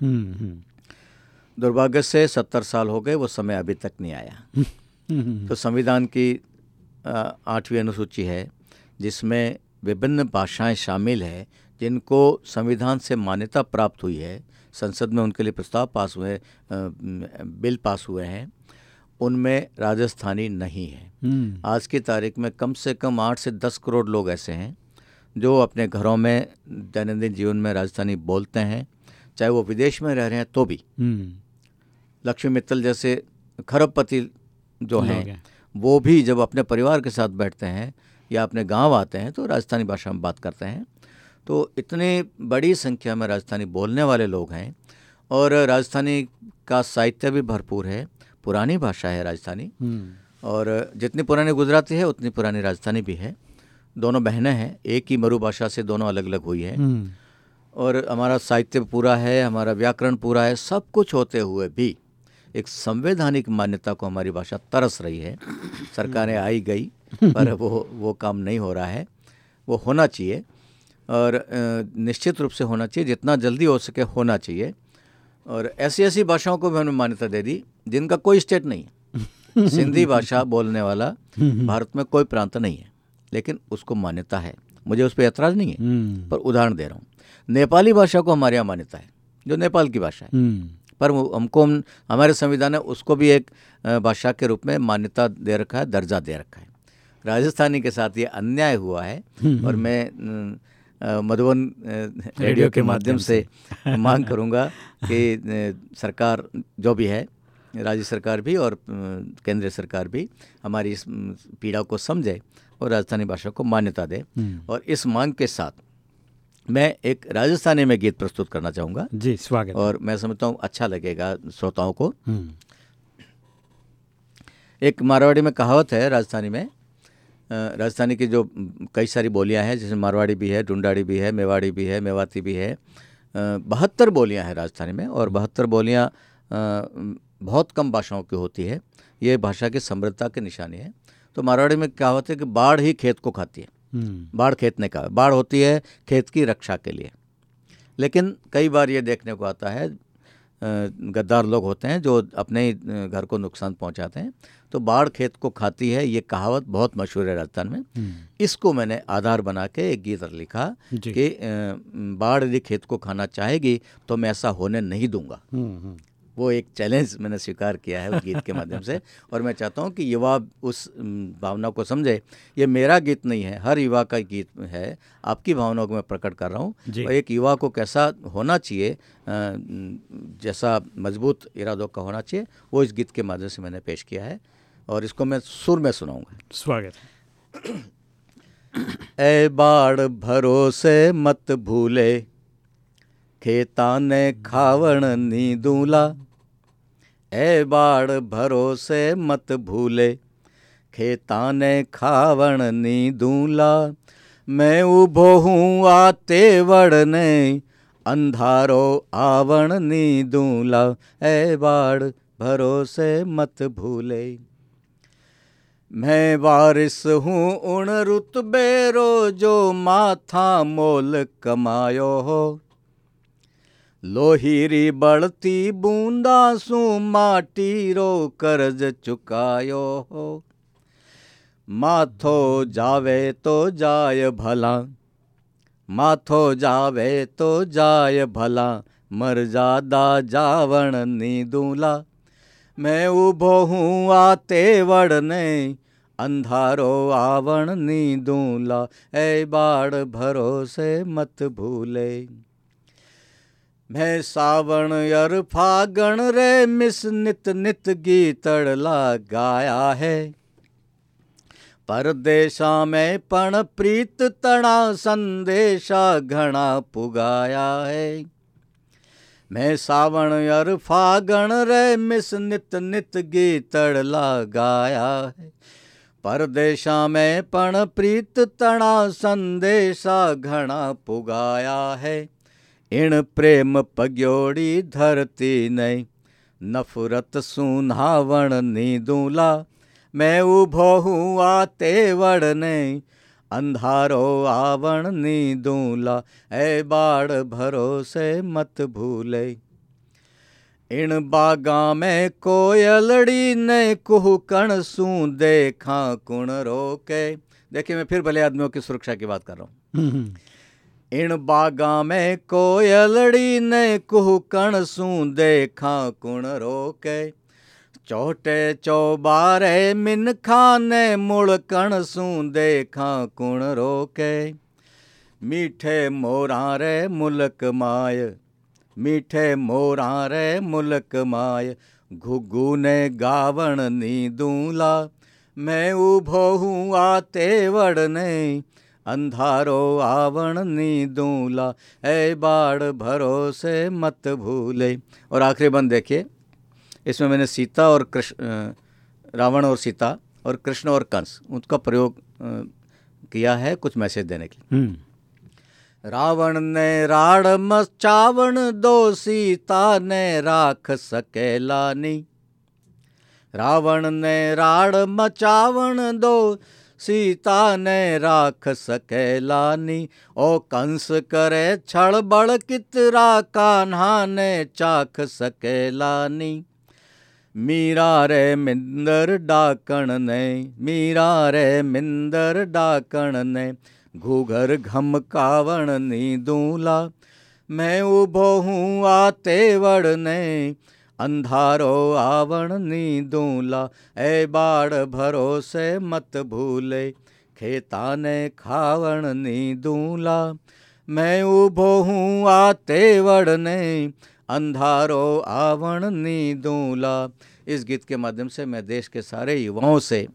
दुर्भाग्य से सत्तर साल हो गए वो समय अभी तक नहीं आया। तो संविधान की आठवीं अनुसूची है जिसमें विभिन्न भाषाएँ शामिल है जिनको संविधान से मान्यता प्राप्त हुई है। संसद में उनके लिए प्रस्ताव पास हुए बिल पास हुए हैं उनमें राजस्थानी नहीं है। हम्म, आज की तारीख में कम से कम आठ से दस करोड़ लोग ऐसे हैं जो अपने घरों में दैनंदिन जीवन में राजस्थानी बोलते हैं चाहे वो विदेश में रह रहे हैं तो भी। हम्म, लक्ष्मी मित्तल जैसे खरबपति जो हैं हैं। वो भी जब अपने परिवार के साथ बैठते हैं या अपने गाँव आते हैं तो राजस्थानी भाषा में बात करते हैं। तो इतनी बड़ी संख्या में राजस्थानी बोलने वाले लोग हैं और राजस्थानी का साहित्य भी भरपूर है पुरानी भाषा है राजस्थानी। हम्म, और जितनी पुरानी गुजराती है उतनी पुरानी राजस्थानी भी है। दोनों बहनें हैं एक ही मरु भाषा से दोनों अलग अलग हुई हैं। हम्म, और हमारा साहित्य पूरा है हमारा व्याकरण पूरा है सब कुछ होते हुए भी एक संवैधानिक मान्यता को हमारी भाषा तरस रही है। सरकारें आई गई पर वो वो काम नहीं हो रहा है। वो होना चाहिए। और निश्चित रूप से होना चाहिए जितना जल्दी हो सके होना चाहिए। और ऐसी ऐसी भाषाओं को भी हमने मान्यता दे दी जिनका कोई स्टेट नहीं है। सिंधी भाषा बोलने वाला भारत में कोई प्रांत नहीं है लेकिन उसको मान्यता है। मुझे उस पर ऐतराज नहीं है हम्म, पर उदाहरण दे रहा हूँ। नेपाली भाषा को हमारे यहाँ मान्यता है जो नेपाल की भाषा है। हम्म, पर हमको हम हमारे संविधान ने उसको भी एक भाषा के रूप में मान्यता दे रखा है दर्जा दे रखा है। राजस्थानी के साथ ये अन्याय हुआ है और मैं मधुबन रेडियो के माध्यम से मांग करूँगा कि सरकार जो भी है राज्य सरकार भी और केंद्र सरकार भी हमारी इस पीड़ा को समझे और राजस्थानी भाषा को मान्यता दे। और इस मांग के साथ मैं एक राजस्थानी में गीत प्रस्तुत करना चाहूँगा। जी स्वागत। और मैं समझता हूँ अच्छा लगेगा श्रोताओं को। हम्म, एक मारवाड़ी में कहावत है राजस्थानी में राजस्थानी की जो कई सारी बोलियाँ हैं जैसे मारवाड़ी भी है डुंडाड़ी भी है मेवाड़ी भी है मेवाती भी है बहत्तर बोलियाँ हैं राजस्थानी में और बहत्तर बोलियाँ बहुत कम भाषाओं की होती है। ये भाषा की समृद्धता की निशानी है। तो मारवाड़ी में कहावत है कि बाढ़ ही खेत को खाती है। हम्म, बाढ़ खेत ने कहा। बाढ़ होती है खेत की रक्षा के लिए। लेकिन कई बार ये देखने को आता है गद्दार लोग होते हैं जो अपने ही घर को नुकसान पहुंचाते हैं। तो बाढ़ खेत को खाती है ये कहावत बहुत मशहूर है राजस्थान में। हम्म, इसको मैंने आधार बना के एक गीत लिखा कि बाढ़ यदि खेत को खाना चाहेगी तो मैं ऐसा होने नहीं दूँगा। हम्म, हम्म, वो एक चैलेंज मैंने स्वीकार किया है उस गीत के माध्यम से। और मैं चाहता हूँ कि युवा उस भावना को समझे। ये मेरा गीत नहीं है हर युवा का गीत है। आपकी भावनाओं को मैं प्रकट कर रहा हूँ। और एक युवा को कैसा होना चाहिए जैसा मज़बूत इरादों का होना चाहिए वो इस गीत के माध्यम से मैंने पेश किया है। और इसको मैं सुर में सुनाऊँगा। स्वागत ए बाढ़ भरोसे मत भूले खेता ने खावण नी दूला ए बाढ़ भरोसे मत भूले खेता ने खावण नी दूला मैं उभो हूँ आते वड़ने, अंधारो आवण नी दूला ए बाड़ भरोसे मत भूले। मैं वारिस हूँ उन रुतबे रो, जो माथा मोल कमायो हो। लोहीरी बढ़ती बूंदा सू माटी रो कर्ज चुकायो हो। माथो जावे तो जाय भला, माथो जावे तो जाय भला मर्यादा जावण नी दूला मैं उभो हूँ आते वड़ने अंधारो आवण नी दूला ए बाढ़ भरोसे मत भूले। मैं सावण यर फागण रे मिस नित नित गीतड़ला गाया है। परदेशा में पण प्रीत तणा संदेशा घना पुगाया है। मैं सावण यर फागण रे मिस नित नित गीतड़ला गाया है। परदेशा में पण प्रीत तणा संदेशा घना पुगाया है। इण प्रेम पग्योड़ी धरती नई। नफरत सुनावण नी दूला मैं उभो हूँ आते वड़ने अंधारो आवण नी दूला ए बाढ़ भरोसे मत भूले। इन बागा में कोयलड़ी ने कुहकण सू देखा कुण रोके। देखिए, मैं फिर भले आदमियों की सुरक्षा की बात कर रहा हूँ। हम्म, बागा में कोयलड़ी ने कुहकण सू देखा कुण रोके। चोटे चौबारे मिनखा ने मुड़कण सू देखा कुण रोके। मीठे मोरा रे मुलक माय मीठे मोरा रे मुलक माय घुगू ने गावण नी दूला मैं उभो हूँ आते वड़ने अंधारो आवण नी दूला ए बाढ़ भरोसे मत भूले। और आखिरी बंद देखिए इसमें मैंने सीता और कृष्ण रावण और सीता और कृष्ण और कंस उनका प्रयोग किया है कुछ मैसेज देने के लिए। हम्म, रावण ने राड़ मचावण दो सीता ने राख सकेलानी रावण ने राड़ मचावण दो सीता ने राख सकेलानी ओ कंस करे छड़ बड़ कितरा कान्हा ने चाख सकेलानी मीरा रे मिंदर डाकण ने, मीरा रे मिंदर डाकण ने, घूघर घम कावण नी दूला मैं उभो हूँ आते वड़ने अंधारो आवण नी दूला ए बाड़ भरोसे मत भूले खेता ने खावण नी दूला मैं उभो हूँ आते वड़ने, अंधारो आवण नी दूला इस गीत के माध्यम से मैं देश के सारे युवाओं से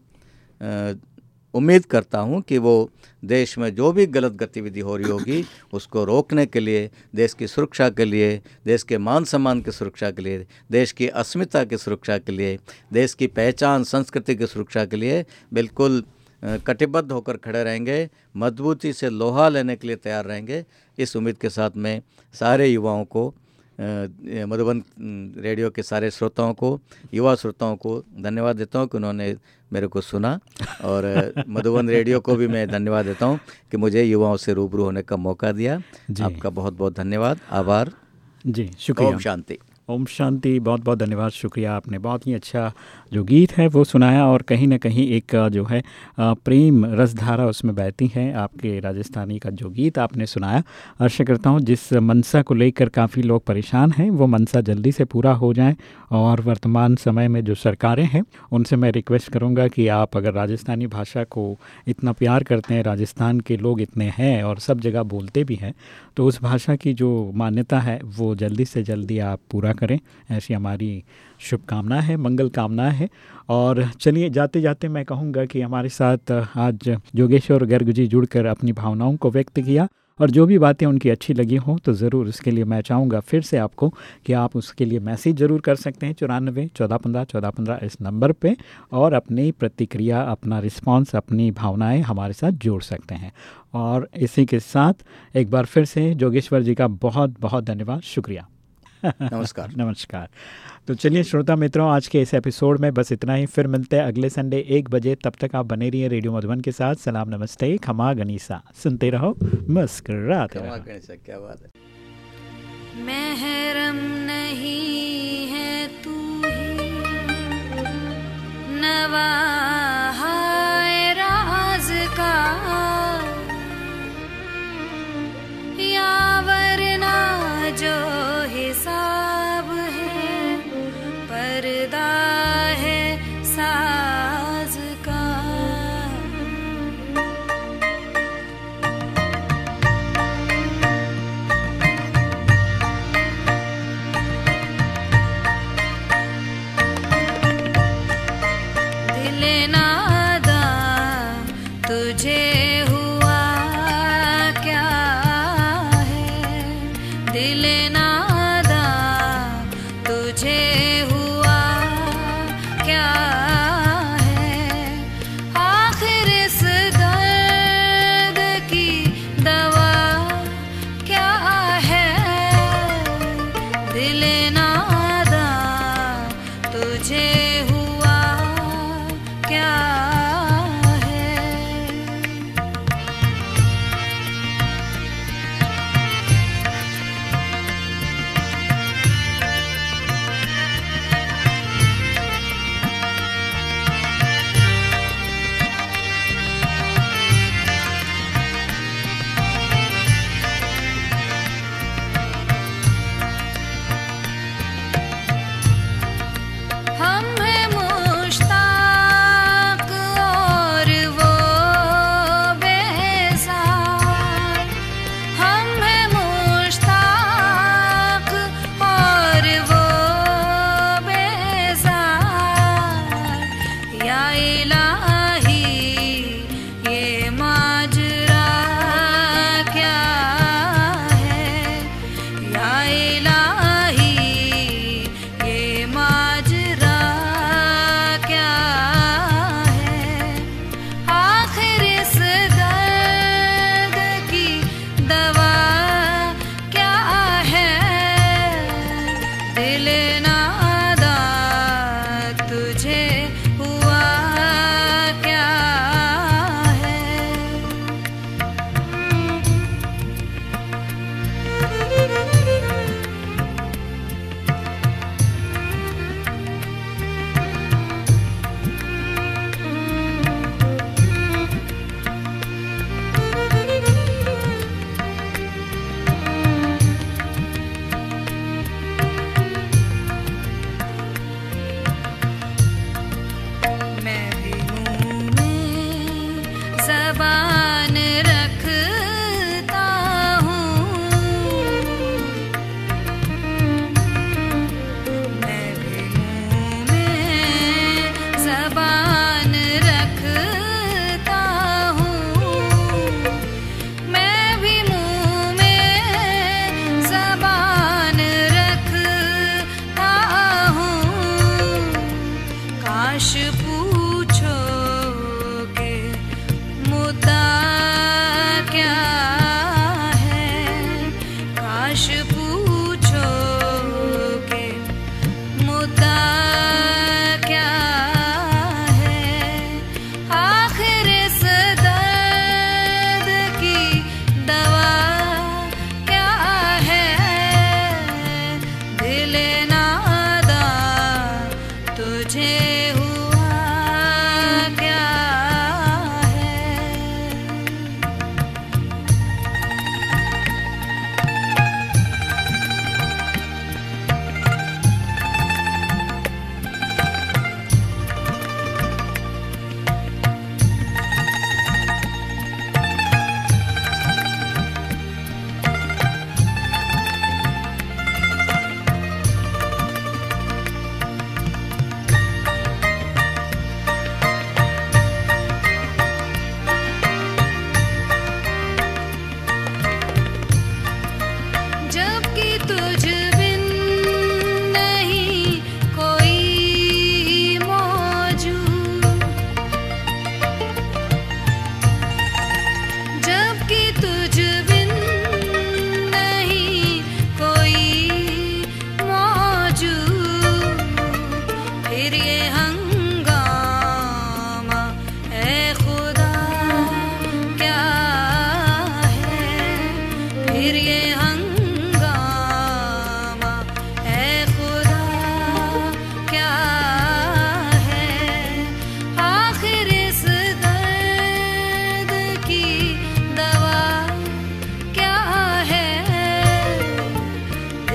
उम्मीद करता हूँ कि वो देश में जो भी गलत गतिविधि हो रही होगी उसको रोकने के लिए देश की सुरक्षा के लिए देश के मान सम्मान की सुरक्षा के लिए देश की अस्मिता की सुरक्षा के लिए देश की पहचान संस्कृति की सुरक्षा के लिए बिल्कुल कटिबद्ध होकर खड़े रहेंगे मजबूती से लोहा लेने के लिए तैयार रहेंगे। इस उम्मीद के साथ मैं सारे युवाओं को मधुबन रेडियो के सारे श्रोताओं को युवा श्रोताओं को धन्यवाद देता हूँ कि उन्होंने मेरे को सुना और मधुबन रेडियो को भी मैं धन्यवाद देता हूँ कि मुझे युवाओं से रूबरू होने का मौका दिया। आपका बहुत बहुत धन्यवाद। आभार। जी शुक्रिया। शांति। ओम शांति बहुत बहुत धन्यवाद, शुक्रिया आपने। बहुत ही अच्छा जो गीत है वो सुनाया और कहीं ना कहीं एक, जो है प्रेम रसधारा उसमें बहती है, आपके राजस्थानी का जो गीत आपने सुनाया। आशा करता हूँ जिस मनसा को लेकर काफ़ी लोग परेशान हैं, वो मनसा जल्दी से पूरा हो जाए और वर्तमान समय में जो सरकारें हैं, उनसे मैं रिक्वेस्ट करूँगा कि आप अगर राजस्थानी भाषा को इतना प्यार करते हैं, राजस्थान के लोग इतने हैं और सब जगह बोलते भी हैं तो उस भाषा की जो मान्यता है वो जल्दी से जल्दी आप पूरा करें। ऐसी हमारी शुभकामना है, मंगल कामना है। और चलिए, जाते जाते मैं कहूँगा कि हमारे साथ आज जोगेश्वर गर्ग जी जुड़कर अपनी भावनाओं को व्यक्त किया और जो भी बातें उनकी अच्छी लगी हों तो ज़रूर उसके लिए मैं चाहूँगा फिर से आपको कि आप उसके लिए मैसेज ज़रूर कर सकते हैं। चौरानबे चौदह पंद्रह चौदह पंद्रह इस नंबर पे और अपनी प्रतिक्रिया, अपना रिस्पांस, अपनी भावनाएँ हमारे साथ जोड़ सकते हैं। और इसी के साथ एक बार फिर से जोगेश्वर जी का बहुत बहुत धन्यवाद। शुक्रिया। नमस्कार। नमस्कार। तो चलिए श्रोता मित्रों आज के इस एपिसोड में बस इतना ही। फिर मिलते हैं अगले संडे एक बजे। तब तक आप बने रहिए रेडियो मधुबन के साथ। सलाम नमस्ते खमा गनीसा। सुनते रहो मुस्कराते रहो। क्या बात है? महरम नहीं है तू ही। नवाहाए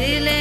दिले